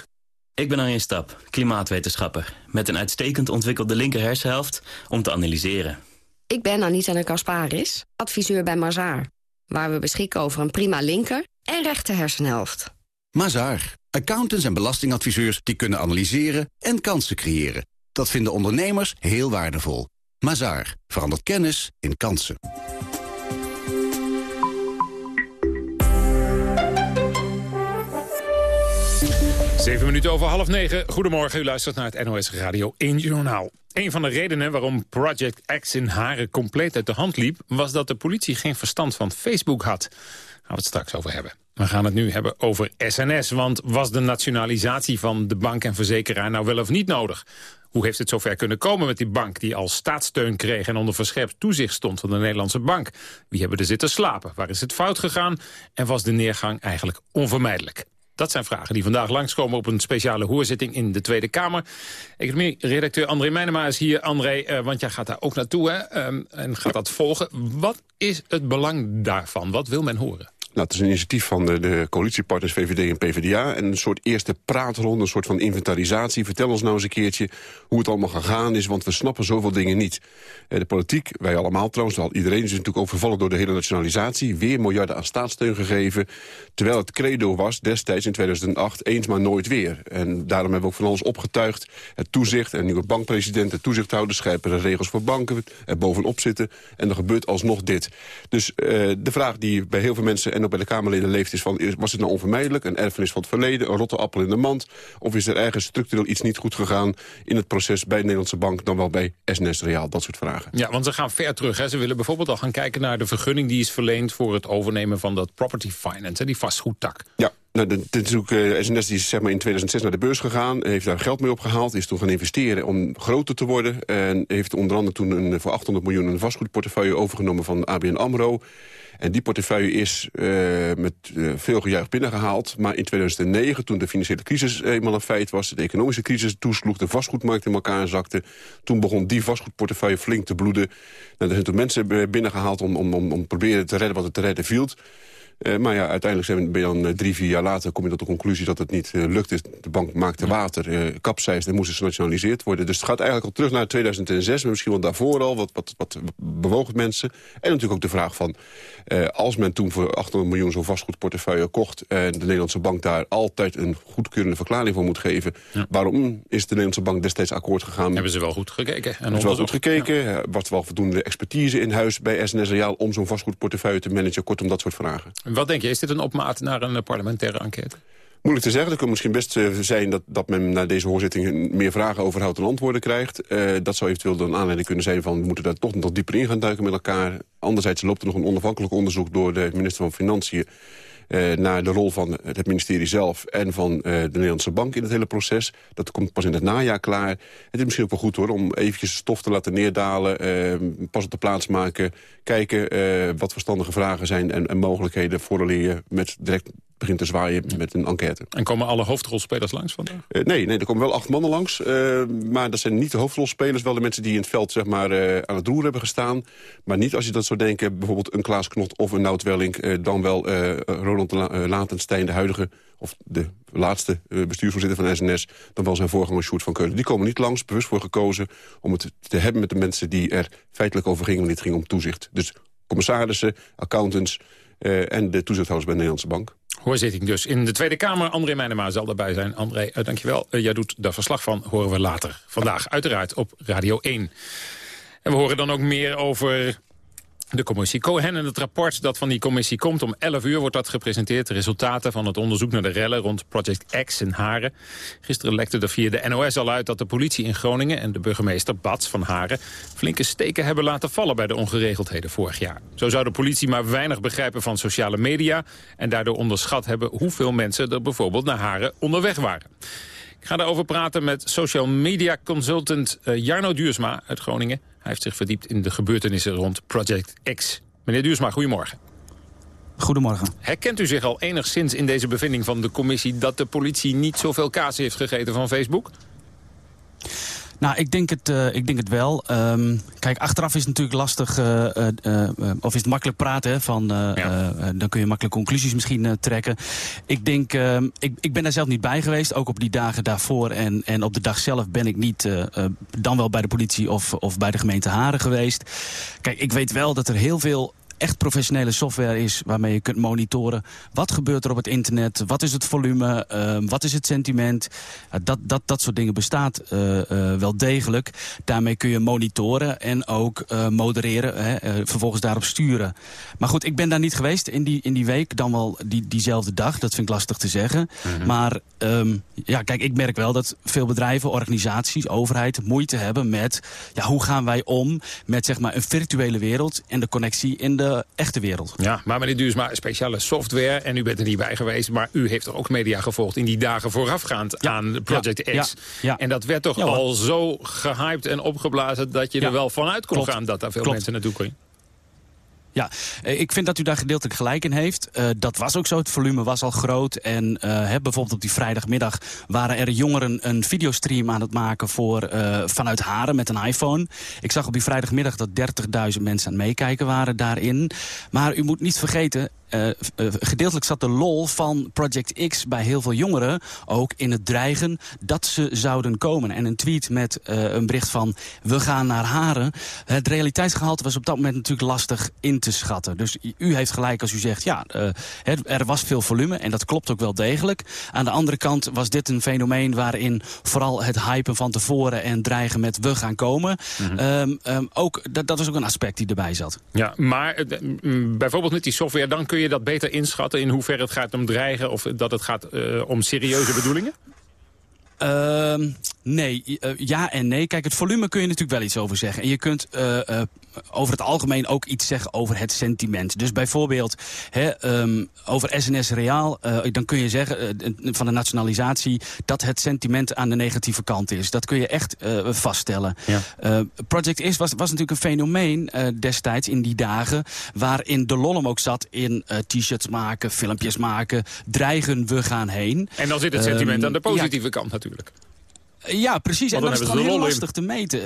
[SPEAKER 32] Ik ben Arjen Stap, klimaatwetenschapper. Met een uitstekend ontwikkelde linker hersenhelft om te analyseren.
[SPEAKER 33] Ik ben Anita de Kasparis, adviseur bij Mazaar. Waar we beschikken over een prima linker en rechter hersenhelft.
[SPEAKER 26] Mazaar.
[SPEAKER 34] Accountants en belastingadviseurs die kunnen analyseren en kansen creëren. Dat vinden ondernemers heel waardevol. Mazaar. Verandert kennis in kansen.
[SPEAKER 11] Zeven minuten over half negen. Goedemorgen, u luistert naar het NOS Radio 1 Journaal. Een van de redenen waarom Project X in Haren compleet uit de hand liep... was dat de politie geen verstand van Facebook had. Gaan we het straks over hebben. We gaan het nu hebben over SNS, want was de nationalisatie van de bank en verzekeraar nou wel of niet nodig? Hoe heeft het zover kunnen komen met die bank die al staatssteun kreeg... en onder verscherpt toezicht stond van de Nederlandse bank? Wie hebben er zitten slapen? Waar is het fout gegaan? En was de neergang eigenlijk onvermijdelijk? Dat zijn vragen die vandaag langskomen op een speciale hoorzitting in de Tweede Kamer. Economie-redacteur André Meijnema is hier. André, uh, want jij gaat daar ook naartoe hè, um, en gaat dat volgen. Wat is het belang daarvan? Wat wil men horen?
[SPEAKER 35] Nou, het is een initiatief van de, de, coalitiepartners VVD en PvdA. En een soort eerste praatronde, een soort van inventarisatie. Vertel ons nou eens een keertje hoe het allemaal gegaan is... want we snappen zoveel dingen niet. Eh, de politiek, wij allemaal trouwens, al iedereen is natuurlijk overvallen door de hele nationalisatie. Weer miljarden aan staatssteun gegeven. Terwijl het credo was destijds in 2008 eens maar nooit weer. En daarom hebben we ook van alles opgetuigd. Het toezicht en nieuwe bankpresident, de toezichthouders... schrijven de regels voor banken, er bovenop zitten. En er gebeurt alsnog dit. Dus uh, de vraag die bij heel veel mensen en ook bij de Kamerleden leeft... is van, was het nou onvermijdelijk, een erfenis van het verleden... een rotte appel in de mand? Of is er ergens structureel iets niet goed gegaan... in het proces bij de Nederlandse Bank dan wel bij SNS Reaal? Dat soort vragen.
[SPEAKER 11] Ja, want ze gaan ver terug. Hè. Ze willen bijvoorbeeld al gaan kijken naar de vergunning... die is verleend voor het overnemen van dat property finance, hè, die vastgoedtak.
[SPEAKER 35] Ja. Nou, ook, uh, SNS die is zeg maar, in 2006 naar de beurs gegaan. Heeft daar geld mee opgehaald. Is toen gaan investeren om groter te worden. En heeft onder andere toen een, voor 800 miljoen een vastgoedportefeuille overgenomen van ABN AMRO. En die portefeuille is uh, met uh, veel gejuich binnengehaald. Maar in 2009, toen de financiële crisis eenmaal een feit was... de economische crisis toesloeg, de vastgoedmarkt in elkaar zakte... toen begon die vastgoedportefeuille flink te bloeden. Nou, er zijn toen mensen binnengehaald om, om, om, om proberen te redden wat het te redden viel... Uh, maar ja, uiteindelijk zijn we, ben je dan uh, drie, vier jaar later... kom je tot de conclusie dat het niet uh, lukt is. De bank maakte water, uh, kapseis en moest genationaliseerd worden. Dus het gaat eigenlijk al terug naar 2006, maar misschien wel daarvoor al. Wat, wat, wat bewoog mensen? En natuurlijk ook de vraag van... als men toen voor 800 miljoen zo'n vastgoedportefeuille kocht... en de Nederlandse bank daar altijd een goedkeurende verklaring voor moet geven... Ja. waarom is de Nederlandse bank destijds akkoord gegaan?
[SPEAKER 11] Hebben ze wel goed gekeken? En
[SPEAKER 35] Hebben ze wel goed gekeken? Ja. Was wel voldoende expertise in huis bij SNS Reaal... om zo'n vastgoedportefeuille te managen? Kortom, dat soort vragen.
[SPEAKER 11] Wat denk je, is dit een opmaat naar een parlementaire enquête?
[SPEAKER 35] Moeilijk te zeggen. Het kan misschien best zijn dat, dat men na deze hoorzitting meer vragen overhoudt dan antwoorden krijgt. Uh, dat zou eventueel dan aanleiding kunnen zijn van we moeten daar toch nog dieper in gaan duiken met elkaar. Anderzijds loopt er nog een onafhankelijk onderzoek door de minister van Financiën naar de rol van het ministerie zelf en van uh, de Nederlandse Bank in het hele proces. Dat komt pas in het najaar klaar. Het is misschien ook wel goed hoor, om eventjes stof te laten neerdalen, uh, pas op de plaats maken, kijken wat verstandige vragen zijn en, en mogelijkheden vooraleer je met direct begint te zwaaien met een enquête.
[SPEAKER 11] En komen alle hoofdrolspelers langs vandaag?
[SPEAKER 35] Uh, nee, nee, er komen wel acht mannen langs. Uh, maar dat zijn niet de hoofdrolspelers. Wel de mensen die in het veld zeg maar, uh, aan het roer hebben gestaan. Maar niet als je dat zou denken. Bijvoorbeeld een Klaas Knot of een Nout Welling. dan wel Roland Latenstein, de huidige... of de laatste bestuursvoorzitter van SNS. Dan wel zijn voorganger Sjoerd van Keulen. Die komen niet langs, bewust voor gekozen... om het te hebben met de mensen die er feitelijk over gingen... wanneer het ging om toezicht. Dus commissarissen, accountants... en de toezichthouders bij de Nederlandse Bank.
[SPEAKER 11] Hoorzitting dus in de Tweede Kamer. André Meijnema zal daarbij zijn. André, uh, dankjewel. Uh, jij doet daar verslag van, horen we later. Vandaag uiteraard op Radio 1. En we horen dan ook meer over de commissie Cohen en het rapport dat van die commissie komt. Om 11 uur wordt dat gepresenteerd. De resultaten van het onderzoek naar de rellen rond Project X in Haren. Gisteren lekte er via de NOS al uit dat de politie in Groningen... en de burgemeester Bats van Haren flinke steken hebben laten vallen... bij de ongeregeldheden vorig jaar. Zo zou de politie maar weinig begrijpen van sociale media... en daardoor onderschat hebben hoeveel mensen er bijvoorbeeld naar Haren onderweg waren. Ik ga daarover praten met social media consultant uh, Jarno Duursma uit Groningen. Hij heeft zich verdiept in de gebeurtenissen rond Project X. Meneer Duursma, goedemorgen.
[SPEAKER 36] Goedemorgen.
[SPEAKER 11] Herkent u zich al enigszins in deze bevinding van de commissie... dat de politie niet zoveel kaas heeft gegeten van Facebook?
[SPEAKER 36] Nou, ik denk het, uh, ik denk het wel. Um, kijk, achteraf is het natuurlijk lastig, uh, uh, of is het makkelijk praten. Hè, van, ja. dan kun je makkelijk conclusies misschien trekken. Ik denk, ehm, ik, ik ben daar zelf niet bij geweest. Ook op die dagen daarvoor en, en op de dag zelf ben ik niet dan wel bij de politie of, of bij de gemeente Haren geweest. Kijk, ik weet wel dat er heel veel echt professionele software is waarmee je kunt monitoren. Wat gebeurt er op het internet? Wat is het volume? Ehm, wat is het sentiment? dat, dat, dat soort dingen bestaat wel degelijk. Daarmee kun je monitoren en ook modereren. Hè, vervolgens daarop sturen. Maar goed, ik ben daar niet geweest in die, in die week. Dan wel die, diezelfde dag. Dat vind ik lastig te zeggen. Mhm. Maar ehm, ja, kijk, ik merk wel dat veel bedrijven, organisaties, overheid... moeite hebben met ja, hoe gaan wij om met zeg maar, een virtuele wereld... en de connectie in de echte wereld.
[SPEAKER 11] Ja, maar meneer Duursma, speciale software... en u bent er niet bij geweest, maar u heeft er ook media gevolgd... in die dagen voorafgaand aan Project X. Ja, en dat werd toch al zo gehyped en opgeblazen... dat je er wel vanuit kon gaan dat daar veel mensen naartoe kunnen.
[SPEAKER 36] Ja, eh, ik vind dat u daar gedeeltelijk gelijk in heeft. Uh, dat was ook zo. Het volume was al groot. En uh, bijvoorbeeld op die vrijdagmiddag waren er jongeren een videostream aan het maken voor, vanuit Haren met een iPhone. Ik zag op die vrijdagmiddag dat 30.000 mensen aan het meekijken waren daarin. Maar u moet niet vergeten, uh, uh, gedeeltelijk zat de lol van Project X bij heel veel jongeren ook in het dreigen dat ze zouden komen. En een tweet met uh, een bericht van we gaan naar Haren. Het realiteitsgehalte was op dat moment natuurlijk lastig in te schatten. Dus u heeft gelijk als u zegt ja, er was veel volume en dat klopt ook wel degelijk. Aan de andere kant was dit een fenomeen waarin vooral het hypen van tevoren en dreigen met we gaan komen. Mm -hmm. um, ook, dat, dat was ook een aspect die erbij zat.
[SPEAKER 11] Ja, maar bijvoorbeeld met die software dan kun je dat beter inschatten in hoeverre het gaat om dreigen... of dat het gaat uh, om serieuze bedoelingen?
[SPEAKER 36] Uh, nee, uh, ja en nee. Kijk, het volume kun je natuurlijk wel iets over zeggen. En je kunt uh, over het algemeen ook iets zeggen over het sentiment. Dus bijvoorbeeld hè, um, over SNS Reaal, dan kun je zeggen van de nationalisatie... dat het sentiment aan de negatieve kant is. Dat kun je echt vaststellen. Ja. Project Is was, was natuurlijk een fenomeen destijds in die dagen... waarin de lolm ook zat in t-shirts maken, filmpjes maken... dreigen we gaan heen.
[SPEAKER 11] En dan zit het sentiment um, aan de positieve ja, kant natuurlijk.
[SPEAKER 36] Ja, precies. En dan, is het dan heel lastig te meten.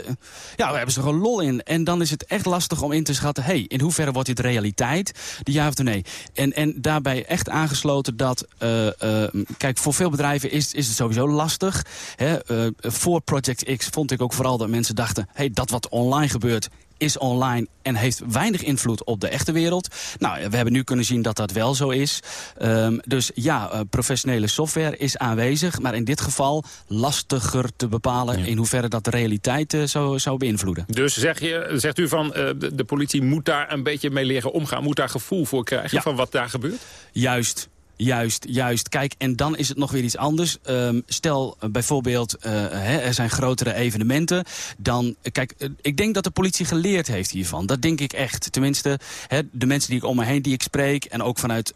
[SPEAKER 36] Ja, we hebben ze gewoon lol in. En dan is het echt lastig om in te schatten... hey, in hoeverre wordt dit realiteit? De ja of de nee? En, en daarbij echt aangesloten dat... Uh, uh, kijk, voor veel bedrijven is, is het sowieso lastig. Hè? Uh, voor Project X vond ik ook vooral dat mensen dachten... hey, dat wat online gebeurt is online en heeft weinig invloed op de echte wereld. Nou, we hebben nu kunnen zien dat dat wel zo is. Um, dus ja, uh, professionele software is aanwezig, maar in dit geval lastiger te bepalen ja. in hoeverre dat de realiteit uh, zou, zou beïnvloeden.
[SPEAKER 11] Dus zeg je, zegt u van uh, de, de, politie moet daar een beetje mee leren omgaan, moet daar gevoel voor krijgen ja. van wat daar gebeurt?
[SPEAKER 36] Juist, Juist, juist. Kijk, en dan is het nog weer iets anders. Um, stel uh, bijvoorbeeld, uh, hè, er zijn grotere evenementen. Dan, kijk, uh, ik denk dat de politie geleerd heeft hiervan. Dat denk ik echt. Tenminste, hè, de mensen die ik om me heen die ik spreek... en ook vanuit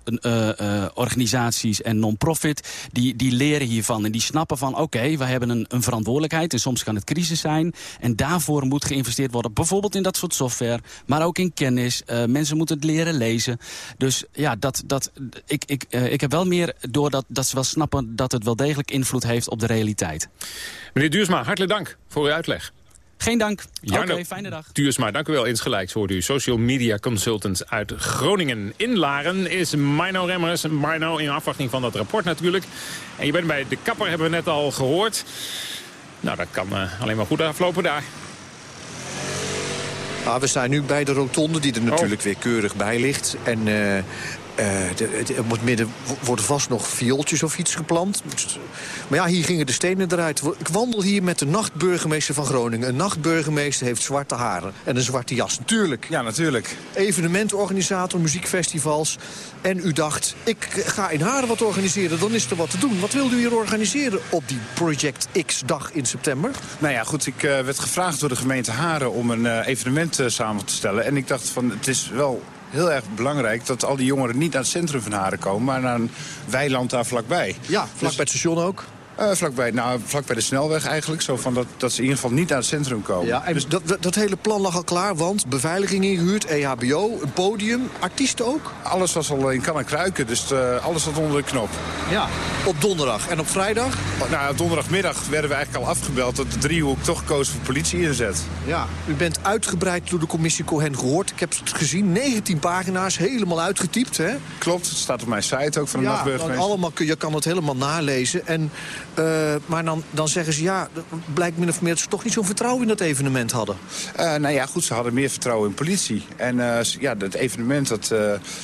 [SPEAKER 36] organisaties en non-profit... Die, die leren hiervan en die snappen van... oké, we hebben een, een verantwoordelijkheid en soms kan het crisis zijn. En daarvoor moet geïnvesteerd worden. Bijvoorbeeld in dat soort software, maar ook in kennis. mensen moeten het leren lezen. Dus ja, dat, dat, ik... ik ik heb wel meer door dat, dat ze wel snappen dat het wel degelijk invloed heeft op de realiteit.
[SPEAKER 11] Meneer Duursma, hartelijk dank voor uw uitleg.
[SPEAKER 36] Geen dank. Oké, okay, fijne dag.
[SPEAKER 11] Duursma, dank u wel. Insgelijks hoort u social media consultant uit Groningen. In Laren is Mino Remmers. Mino in afwachting van dat rapport natuurlijk. En je bent bij de kapper, hebben we net al gehoord. Nou, dat kan uh, alleen maar goed aflopen daar.
[SPEAKER 14] Ah, we staan nu bij de rotonde die er natuurlijk oh. weer keurig bij ligt. En uh, uh, op het midden worden vast nog viooltjes of iets geplant. Maar ja, hier gingen de stenen eruit. Ik wandel hier met de nachtburgemeester van Groningen. Een nachtburgemeester heeft zwarte haren en een zwarte jas. Natuurlijk.
[SPEAKER 37] Ja, natuurlijk.
[SPEAKER 14] Evenementorganisator, muziekfestivals. En u dacht, ik ga in Haren wat organiseren, dan is er wat te doen. Wat wilde u hier organiseren op die Project X-dag in september?
[SPEAKER 37] Nou ja, goed, ik uh, werd gevraagd door de gemeente Haren om een uh, evenement uh, samen te stellen. En ik dacht van, het is wel heel erg belangrijk dat al die jongeren niet naar het centrum van Haren komen... maar naar een weiland daar vlakbij.
[SPEAKER 14] Ja, vlakbij dus, het station ook.
[SPEAKER 37] Uh, vlakbij, nou, vlakbij de snelweg eigenlijk. Zo van dat, dat ze in ieder geval niet naar het centrum komen.
[SPEAKER 14] Ja, en dus dat, dat, hele plan lag al klaar, want beveiliging ingehuurd, EHBO, een podium, artiesten ook?
[SPEAKER 37] Alles was al in kan en kruiken, dus uh, alles zat onder de knop.
[SPEAKER 14] Ja, op donderdag. En op vrijdag?
[SPEAKER 37] Nou, op donderdagmiddag werden we eigenlijk al afgebeld... dat de driehoek toch koos voor politie inzet.
[SPEAKER 14] Ja, u bent uitgebreid door de commissie Cohen gehoord. Ik heb het gezien, 19 pagina's, helemaal uitgetypt, hè?
[SPEAKER 37] Klopt, het staat op mijn site ook van de
[SPEAKER 14] ja,
[SPEAKER 37] nachtburgemeester.
[SPEAKER 14] allemaal, je kan het helemaal nalezen. En Uh, maar dan, dan zeggen ze, ja, blijkt min of meer dat ze toch niet zo'n vertrouwen in dat evenement hadden.
[SPEAKER 37] Uh, nou ja, goed, ze hadden meer vertrouwen in politie. En uh, ja, dat evenement, dat,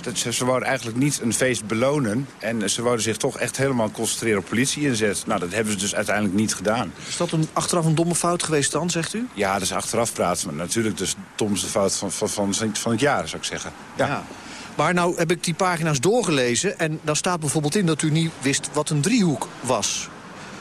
[SPEAKER 37] dat, ze, ze wouden eigenlijk niet een feest belonen. En ze wouden zich toch echt helemaal concentreren op politie inzet. Nou, dat hebben ze dus uiteindelijk niet gedaan.
[SPEAKER 14] Is dat een, achteraf een domme fout geweest dan, zegt u?
[SPEAKER 37] Ja, dat is achteraf praten. Maar natuurlijk dus de domste fout van, van, van, van het jaar, zou ik zeggen. ja. ja.
[SPEAKER 14] Maar nou heb ik die pagina's doorgelezen... en daar staat bijvoorbeeld in dat u niet wist wat een driehoek was.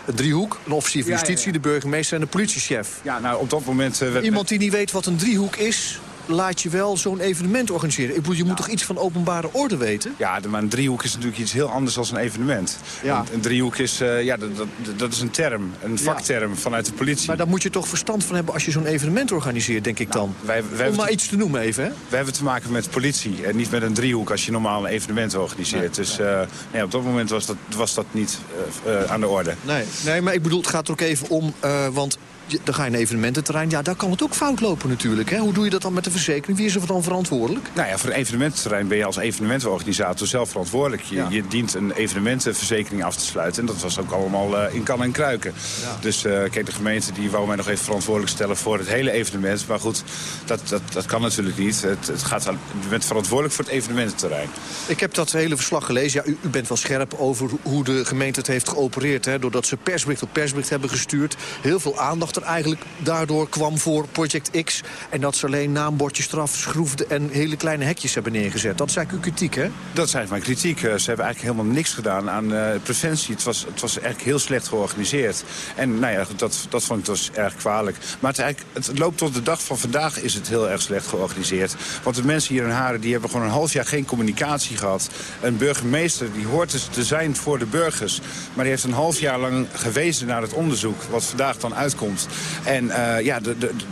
[SPEAKER 14] Een driehoek, een officier van justitie, de burgemeester en de politiechef.
[SPEAKER 37] Ja, nou op dat moment... Uh,
[SPEAKER 14] Iemand die niet weet wat een driehoek is laat je wel zo'n evenement organiseren. Ik bedoel, je moet toch iets van openbare orde weten?
[SPEAKER 37] Ja, maar een driehoek is natuurlijk iets heel anders dan een evenement. Ja. Een, driehoek is, uh, ja, dat, dat, dat, is een term, een vakterm vanuit de politie.
[SPEAKER 14] Maar daar moet je toch verstand van hebben als je zo'n evenement organiseert, denk ik nou, dan. Wij, wij Om maar iets te noemen even, hè?
[SPEAKER 37] We hebben te maken met politie en niet met een driehoek als je normaal een evenement organiseert. dus uh, nee, op dat moment was dat, was dat niet uh, aan de orde.
[SPEAKER 14] Nee, nee, maar ik bedoel, het gaat er ook even om, want dan ga je een evenemententerrein. Ja, daar kan het ook fout lopen natuurlijk. Hè? Hoe doe je dat dan met de verzekering? Wie is er dan verantwoordelijk?
[SPEAKER 37] Nou ja, voor een evenemententerrein ben je als evenementenorganisator zelf verantwoordelijk. Je, je dient een evenementenverzekering af te sluiten. En dat was ook allemaal uh, in kan en kruiken. Ja. Dus uh, kijk, de gemeente die wou mij nog even verantwoordelijk stellen voor het hele evenement. Maar goed, dat, dat, dat kan natuurlijk niet. Het, het gaat, u bent verantwoordelijk voor het evenemententerrein.
[SPEAKER 14] Ik heb dat hele verslag gelezen. Ja, u, u bent wel scherp over hoe de gemeente het heeft geopereerd. Hè, doordat ze persbericht op persbericht hebben gestuurd. Heel veel aandacht eigenlijk daardoor kwam voor Project X. En dat ze alleen naambordjes straf schroefden en hele kleine hekjes hebben neergezet. Dat is eigenlijk uw kritiek, hè?
[SPEAKER 37] Dat eigenlijk mijn kritiek. Eh, ze hebben eigenlijk helemaal niks gedaan aan uh, preventie. Het was, het was eigenlijk heel slecht georganiseerd. En nou ja, dat, dat vond ik dus erg kwalijk. Maar het loopt tot de dag van vandaag is het heel erg slecht georganiseerd. Want de mensen hier in Haren die hebben gewoon een half jaar geen communicatie gehad. Een burgemeester die hoort dus te zijn voor de burgers. Maar die heeft een half jaar lang gewezen naar het onderzoek... wat vandaag dan uitkomt. En uh, ja,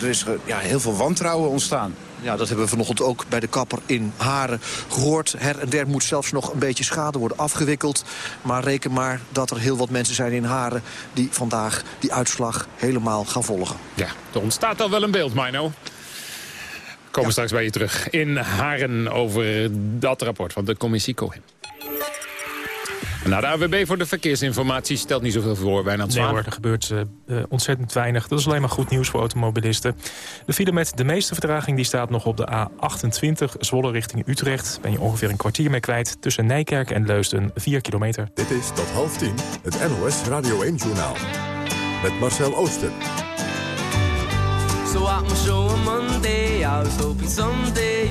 [SPEAKER 37] er is ja, heel veel wantrouwen ontstaan.
[SPEAKER 14] Ja, dat hebben we vanochtend ook bij de kapper in Haren gehoord. Her en der moet zelfs nog een beetje schade worden afgewikkeld. Maar reken maar dat er heel wat mensen zijn in Haren... die vandaag die uitslag helemaal gaan volgen.
[SPEAKER 11] Ja, er ontstaat al wel een beeld, Mino. Komen ja. straks bij je terug in Haren over dat rapport van de commissie Cohen. Nou, de AWB voor de verkeersinformatie stelt niet zoveel voor, bijna
[SPEAKER 8] Nee hoor, er gebeurt uh, ontzettend weinig. Dat is alleen maar goed nieuws voor automobilisten. De file met de meeste vertraging die staat nog op de A28 Zwolle richting Utrecht. Ben je ongeveer een kwartier mee kwijt. Tussen Nijkerk en Leusden 4 kilometer.
[SPEAKER 1] Dit is tot half tien het NOS Radio 1-journaal. Met Marcel Oosten. So at my show on Monday, I was hoping someday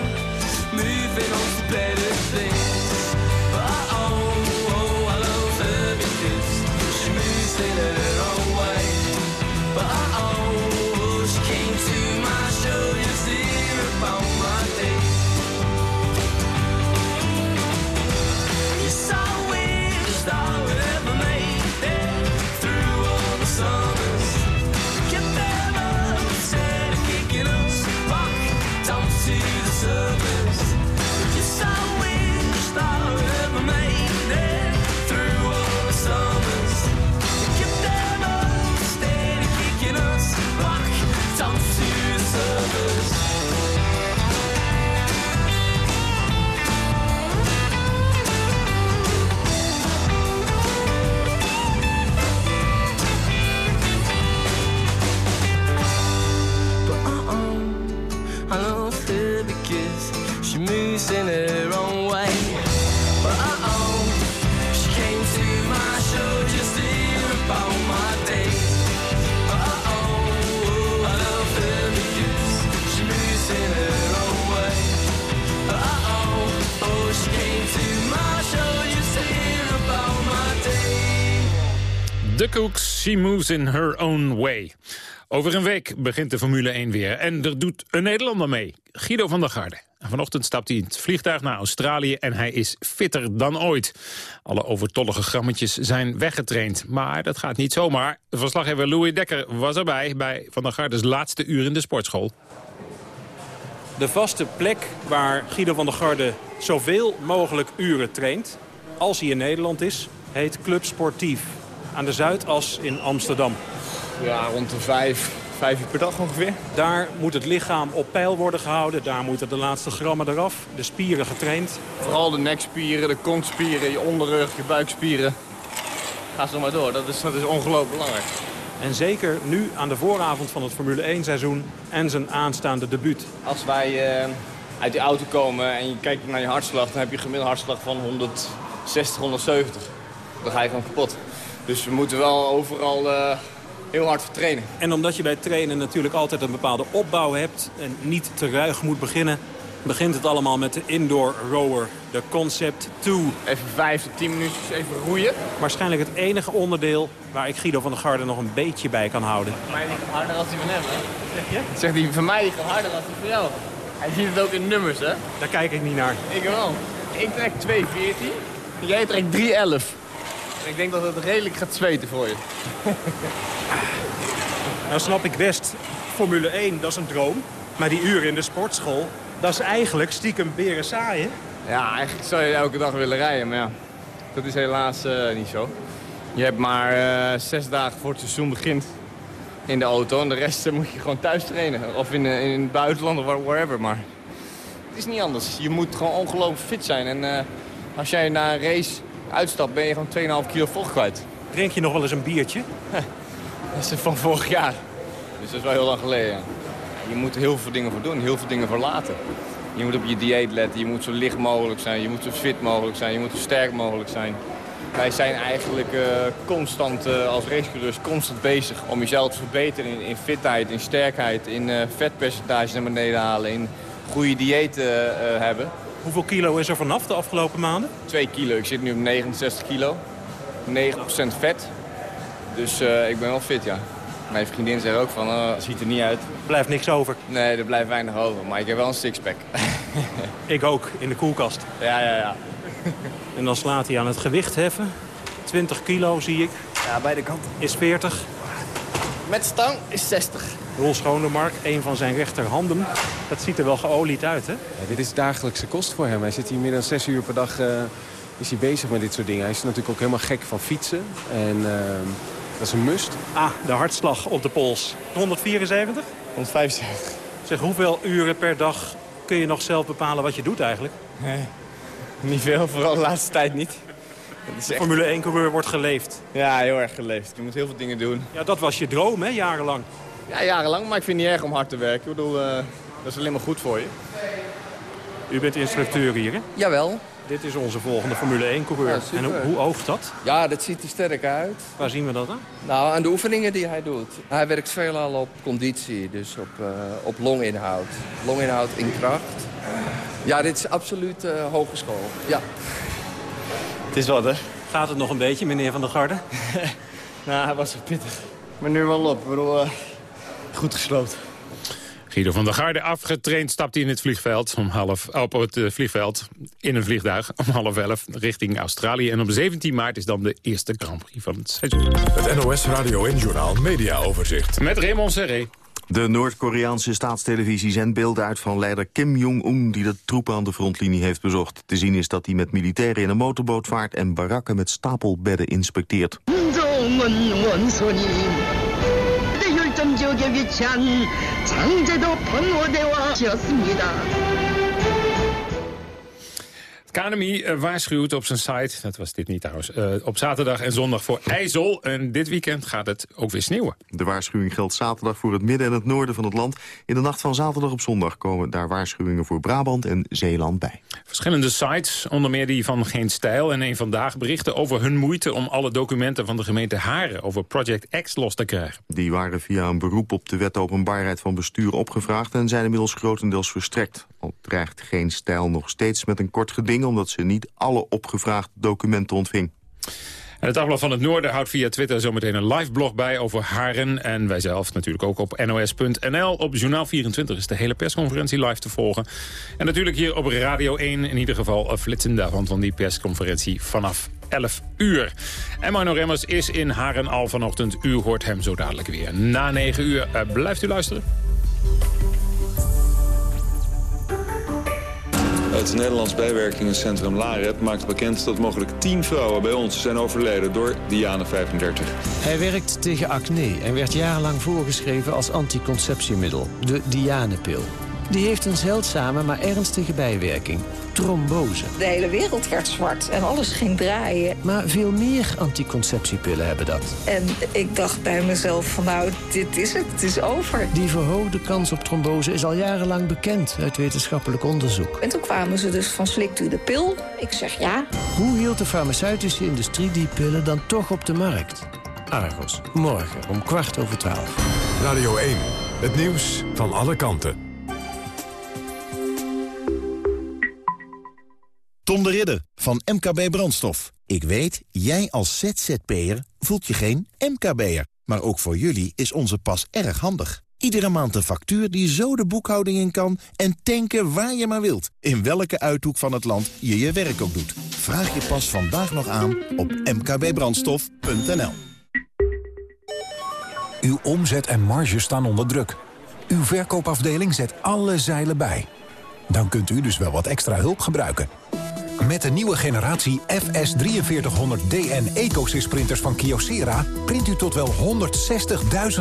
[SPEAKER 1] moving on to better things. She Moves in Her Own Way.
[SPEAKER 11] Over een week begint de Formule 1 weer. En er doet een Nederlander mee, Guido van der Garde. Vanochtend stapt hij in het vliegtuig naar Australië en hij is fitter dan ooit. Alle overtollige grammetjes zijn weggetraind. Maar dat gaat niet zomaar. Verslaggever Louis Dekker was erbij bij Van der Gardes laatste uur in de sportschool.
[SPEAKER 38] De vaste plek waar Guido van der Garde zoveel mogelijk uren traint... als hij in Nederland is, heet Club Sportief. Aan de Zuidas in Amsterdam.
[SPEAKER 39] Ja, rond de vijf, vijf uur per dag ongeveer.
[SPEAKER 38] Daar moet het lichaam op peil worden gehouden. Daar moeten de laatste grammen eraf. De spieren getraind.
[SPEAKER 39] Vooral de nekspieren, de kontspieren, je onderrug, je buikspieren. Ga zo maar door. Dat is, dat is ongelooflijk belangrijk.
[SPEAKER 38] En zeker nu aan de vooravond van het Formule 1 seizoen en zijn aanstaande debuut.
[SPEAKER 39] Als wij uh, uit die auto komen en je kijkt naar je hartslag... dan heb je gemiddeld hartslag van 160, 170. Dan ga je gewoon kapot. Dus we moeten wel overal uh, heel hard voor trainen.
[SPEAKER 38] En omdat je bij trainen natuurlijk altijd een bepaalde opbouw hebt... en niet te ruig moet beginnen... begint het allemaal met de indoor rower, de Concept 2.
[SPEAKER 39] Even vijf tot tien minuutjes even roeien.
[SPEAKER 38] Waarschijnlijk het enige onderdeel waar ik Guido van der Garde nog een beetje bij kan houden.
[SPEAKER 39] Voor mij gaat harder als die van hem, hè? Zeg je? Zegt hij, voor mij gaat harder als die van jou. Hij ziet het ook in nummers, hè?
[SPEAKER 38] Daar kijk ik niet naar.
[SPEAKER 39] Ik wel. Ik trek 2,14. Jij trekt 3,11. Ik denk dat het redelijk gaat zweten voor je.
[SPEAKER 38] nou snap ik best, Formule 1, dat is een droom. Maar die uren in de sportschool, dat is eigenlijk stiekem beren saaien.
[SPEAKER 39] Ja, eigenlijk zou je elke dag willen rijden, maar ja, dat is helaas uh, niet zo. Je hebt maar uh, zes dagen voor het seizoen begint in de auto. En de rest uh, moet je gewoon thuis trainen. Of in, in het buitenland of wherever. Maar het is niet anders. Je moet gewoon ongelooflijk fit zijn. En als jij na een race uitstapt, ben je gewoon 2,5 kilo vocht kwijt.
[SPEAKER 38] Drink je nog wel eens een biertje?
[SPEAKER 39] dat is van vorig jaar. Dus dat is wel heel lang geleden. Je moet er heel veel dingen voor doen, heel veel dingen voor laten. Je moet op je dieet letten, je moet zo licht mogelijk zijn, je moet zo fit mogelijk zijn, je moet zo sterk mogelijk zijn. Wij zijn eigenlijk uh, constant uh, als racecoureurs constant bezig om jezelf te verbeteren in, in fitheid, in sterkheid, in uh, vetpercentage naar beneden halen, in goede diëten hebben.
[SPEAKER 38] Hoeveel kilo is er vanaf de afgelopen maanden?
[SPEAKER 39] 2 kilo. Ik zit nu op 69 kilo. 9% vet. Dus uh, ik ben wel fit, ja. Mijn vriendin zegt ook van, uh, ziet er niet uit. Er
[SPEAKER 38] blijft niks over?
[SPEAKER 39] Nee, er blijft weinig over. Maar ik heb wel een sixpack.
[SPEAKER 38] ik ook, in de koelkast.
[SPEAKER 39] Ja, ja, ja.
[SPEAKER 38] en dan slaat hij aan het gewicht heffen. 20 kilo zie ik.
[SPEAKER 39] Ja, beide kanten.
[SPEAKER 38] Is 40.
[SPEAKER 39] Met stang is 60.
[SPEAKER 38] Roel Schonemark, een van zijn rechterhanden. Dat ziet er wel geolied uit, hè?
[SPEAKER 40] Ja, dit is dagelijkse kost voor hem. Hij zit hier meer dan zes uur per dag uh, is hij bezig met dit soort dingen. Hij is natuurlijk ook helemaal gek van fietsen. En uh, dat is een must.
[SPEAKER 38] Ah, de hartslag op de pols. 174?
[SPEAKER 39] 175.
[SPEAKER 38] Zeg, hoeveel uren per dag kun je nog zelf bepalen wat je doet eigenlijk?
[SPEAKER 39] Nee, niet veel. Vooral de laatste tijd niet.
[SPEAKER 38] Formule 1-coureur wordt geleefd.
[SPEAKER 39] Ja, heel erg geleefd. Je moet heel veel dingen doen.
[SPEAKER 38] Ja, dat was je droom, hè, jarenlang.
[SPEAKER 39] Ja, jarenlang, maar ik vind het niet erg om hard te werken. Ik bedoel, uh, dat is alleen maar goed voor je.
[SPEAKER 38] U bent instructeur hier, hè?
[SPEAKER 41] Jawel.
[SPEAKER 38] Dit is onze volgende Formule 1-coureur.
[SPEAKER 41] Ja,
[SPEAKER 38] en hoe, hoe oogt dat?
[SPEAKER 41] Ja, dat ziet er sterk uit.
[SPEAKER 38] Waar zien we dat aan?
[SPEAKER 41] Nou, aan de oefeningen die hij doet. Hij werkt veelal op conditie, dus op, uh, op longinhoud. Longinhoud in kracht. Ja, dit is absoluut uh, hogeschool. Ja.
[SPEAKER 39] Het is wat, hè?
[SPEAKER 38] Gaat het nog een beetje, meneer Van der Garde?
[SPEAKER 39] nou, hij was zo pittig. Maar nu wel op. Ik bedoel, uh, goed gesloten.
[SPEAKER 11] Guido van der Garde afgetraind stapt hij in het vliegveld om half, op het vliegveld in een vliegtuig om half elf richting Australië. En op 17 maart is dan de eerste Grand Prix van het seizoen.
[SPEAKER 16] Het NOS Radio en Journaal Media Overzicht.
[SPEAKER 11] Met Raymond Serré.
[SPEAKER 42] De Noord-Koreaanse staatstelevisie zendt beelden uit van leider Kim Jong-un... die de troepen aan de frontlinie heeft bezocht. Te zien is dat hij met militairen in een motorboot vaart... en barakken met stapelbedden inspecteert. 지역에 위치한 장제도
[SPEAKER 11] 번호대와 지었습니다. KNMI eh, waarschuwt op zijn site, dat was dit niet trouwens, uh, op zaterdag en zondag voor IJssel. En dit weekend gaat het ook weer sneeuwen.
[SPEAKER 42] De waarschuwing geldt zaterdag voor het midden en het noorden van het land. In de nacht van zaterdag op zondag komen daar waarschuwingen voor Brabant en Zeeland bij.
[SPEAKER 11] Verschillende sites, onder meer die van Geen Stijl en een Vandaag... berichten over hun moeite om alle documenten van de gemeente Haren... over Project X los te krijgen.
[SPEAKER 42] Die waren via een beroep op de wet openbaarheid van bestuur opgevraagd... en zijn inmiddels grotendeels verstrekt. Al dreigt Geen Stijl nog steeds met een kort geding... omdat ze niet alle opgevraagde documenten ontving.
[SPEAKER 11] Het Dagblad van het Noorden houdt via Twitter zometeen een live blog bij over Haren. En wij zelf natuurlijk ook op nos.nl. Op Journaal 24 is de hele persconferentie live te volgen. En natuurlijk hier op Radio 1 in ieder geval flitsen daarvan van die persconferentie vanaf 11 uur. En Marno Remmers is in Haren al vanochtend. U hoort hem zo dadelijk weer. Na 9 uur uh, blijft u luisteren.
[SPEAKER 43] Het Nederlands Bijwerkingencentrum LAREP maakt bekend dat mogelijk 10 vrouwen bij ons zijn overleden door Diane 35.
[SPEAKER 44] Hij werkt tegen acne en werd jarenlang voorgeschreven als anticonceptiemiddel, de Dianepil. Die heeft een zeldzame maar ernstige bijwerking. Trombose.
[SPEAKER 45] De hele wereld werd zwart en alles ging draaien.
[SPEAKER 44] Maar veel meer anticonceptiepillen hebben dat.
[SPEAKER 45] En ik dacht bij mezelf van nou, dit is het, het is over.
[SPEAKER 44] Die verhoogde kans op trombose is al jarenlang bekend uit wetenschappelijk onderzoek.
[SPEAKER 45] En toen kwamen ze dus van slikt u de pil? Ik zeg ja.
[SPEAKER 44] Hoe hield de farmaceutische industrie die pillen dan toch op de markt? Argos, morgen om kwart over twaalf.
[SPEAKER 16] Radio 1, het nieuws van alle kanten.
[SPEAKER 46] Tom de Ridder van MKB Brandstof. Ik weet, jij als ZZP'er voelt je geen MKB'er. Maar ook voor jullie is onze pas erg handig. Iedere maand een factuur die zo de boekhouding in kan... en tanken waar je maar wilt. In welke uithoek van het land je je werk ook doet. Vraag je pas vandaag nog aan op mkbbrandstof.nl.
[SPEAKER 47] Uw omzet en marge staan onder druk. Uw verkoopafdeling zet alle zeilen bij. Dan kunt u dus wel wat extra hulp gebruiken. Met de nieuwe generatie FS4300DN EcoSys printers van Kyocera... print u tot wel 160.000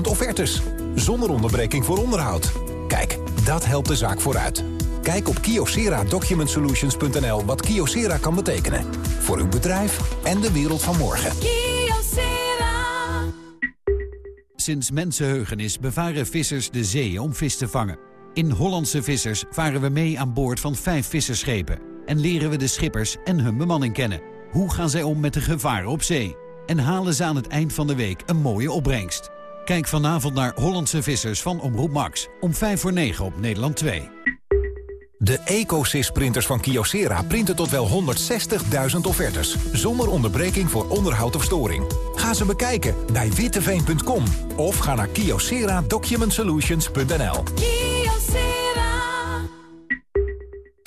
[SPEAKER 47] offertes. Zonder onderbreking voor onderhoud. Kijk, dat helpt de zaak vooruit. Kijk op kyocera-document-solutions.nl wat Kyocera kan betekenen. Voor uw bedrijf en de wereld van morgen.
[SPEAKER 30] Kyocera. Sinds mensenheugenis bevaren vissers de zee om vis te vangen. In Hollandse Vissers varen we mee aan boord van vijf visserschepen en leren we de schippers en hun bemanning kennen. Hoe gaan zij om met de gevaren op zee? En halen ze aan het eind van de week een mooie opbrengst? Kijk vanavond naar Hollandse Vissers van Omroep Max. Om 5 voor 9 op Nederland 2.
[SPEAKER 47] De EcoSys-printers van Kyocera printen tot wel 160.000 offertes. Zonder onderbreking voor onderhoud of storing. Ga ze bekijken bij witteveen.com. Of ga naar kyocera-document-solutions.nl.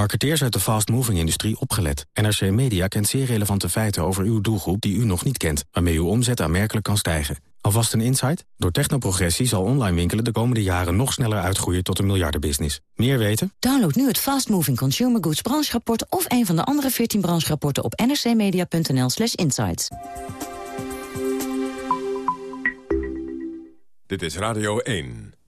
[SPEAKER 48] Marketeers uit de fast-moving-industrie opgelet. NRC Media kent zeer relevante feiten over uw doelgroep die u nog niet kent, waarmee uw omzet aanmerkelijk kan stijgen. Alvast een insight? Door technoprogressie zal online winkelen de komende jaren nog sneller uitgroeien tot een miljardenbusiness. Meer weten?
[SPEAKER 49] Download nu het Fast Moving Consumer Goods brancherapport of een van de andere 14 brancherapporten op nrcmedia.nl slash insights.
[SPEAKER 16] Dit is Radio 1.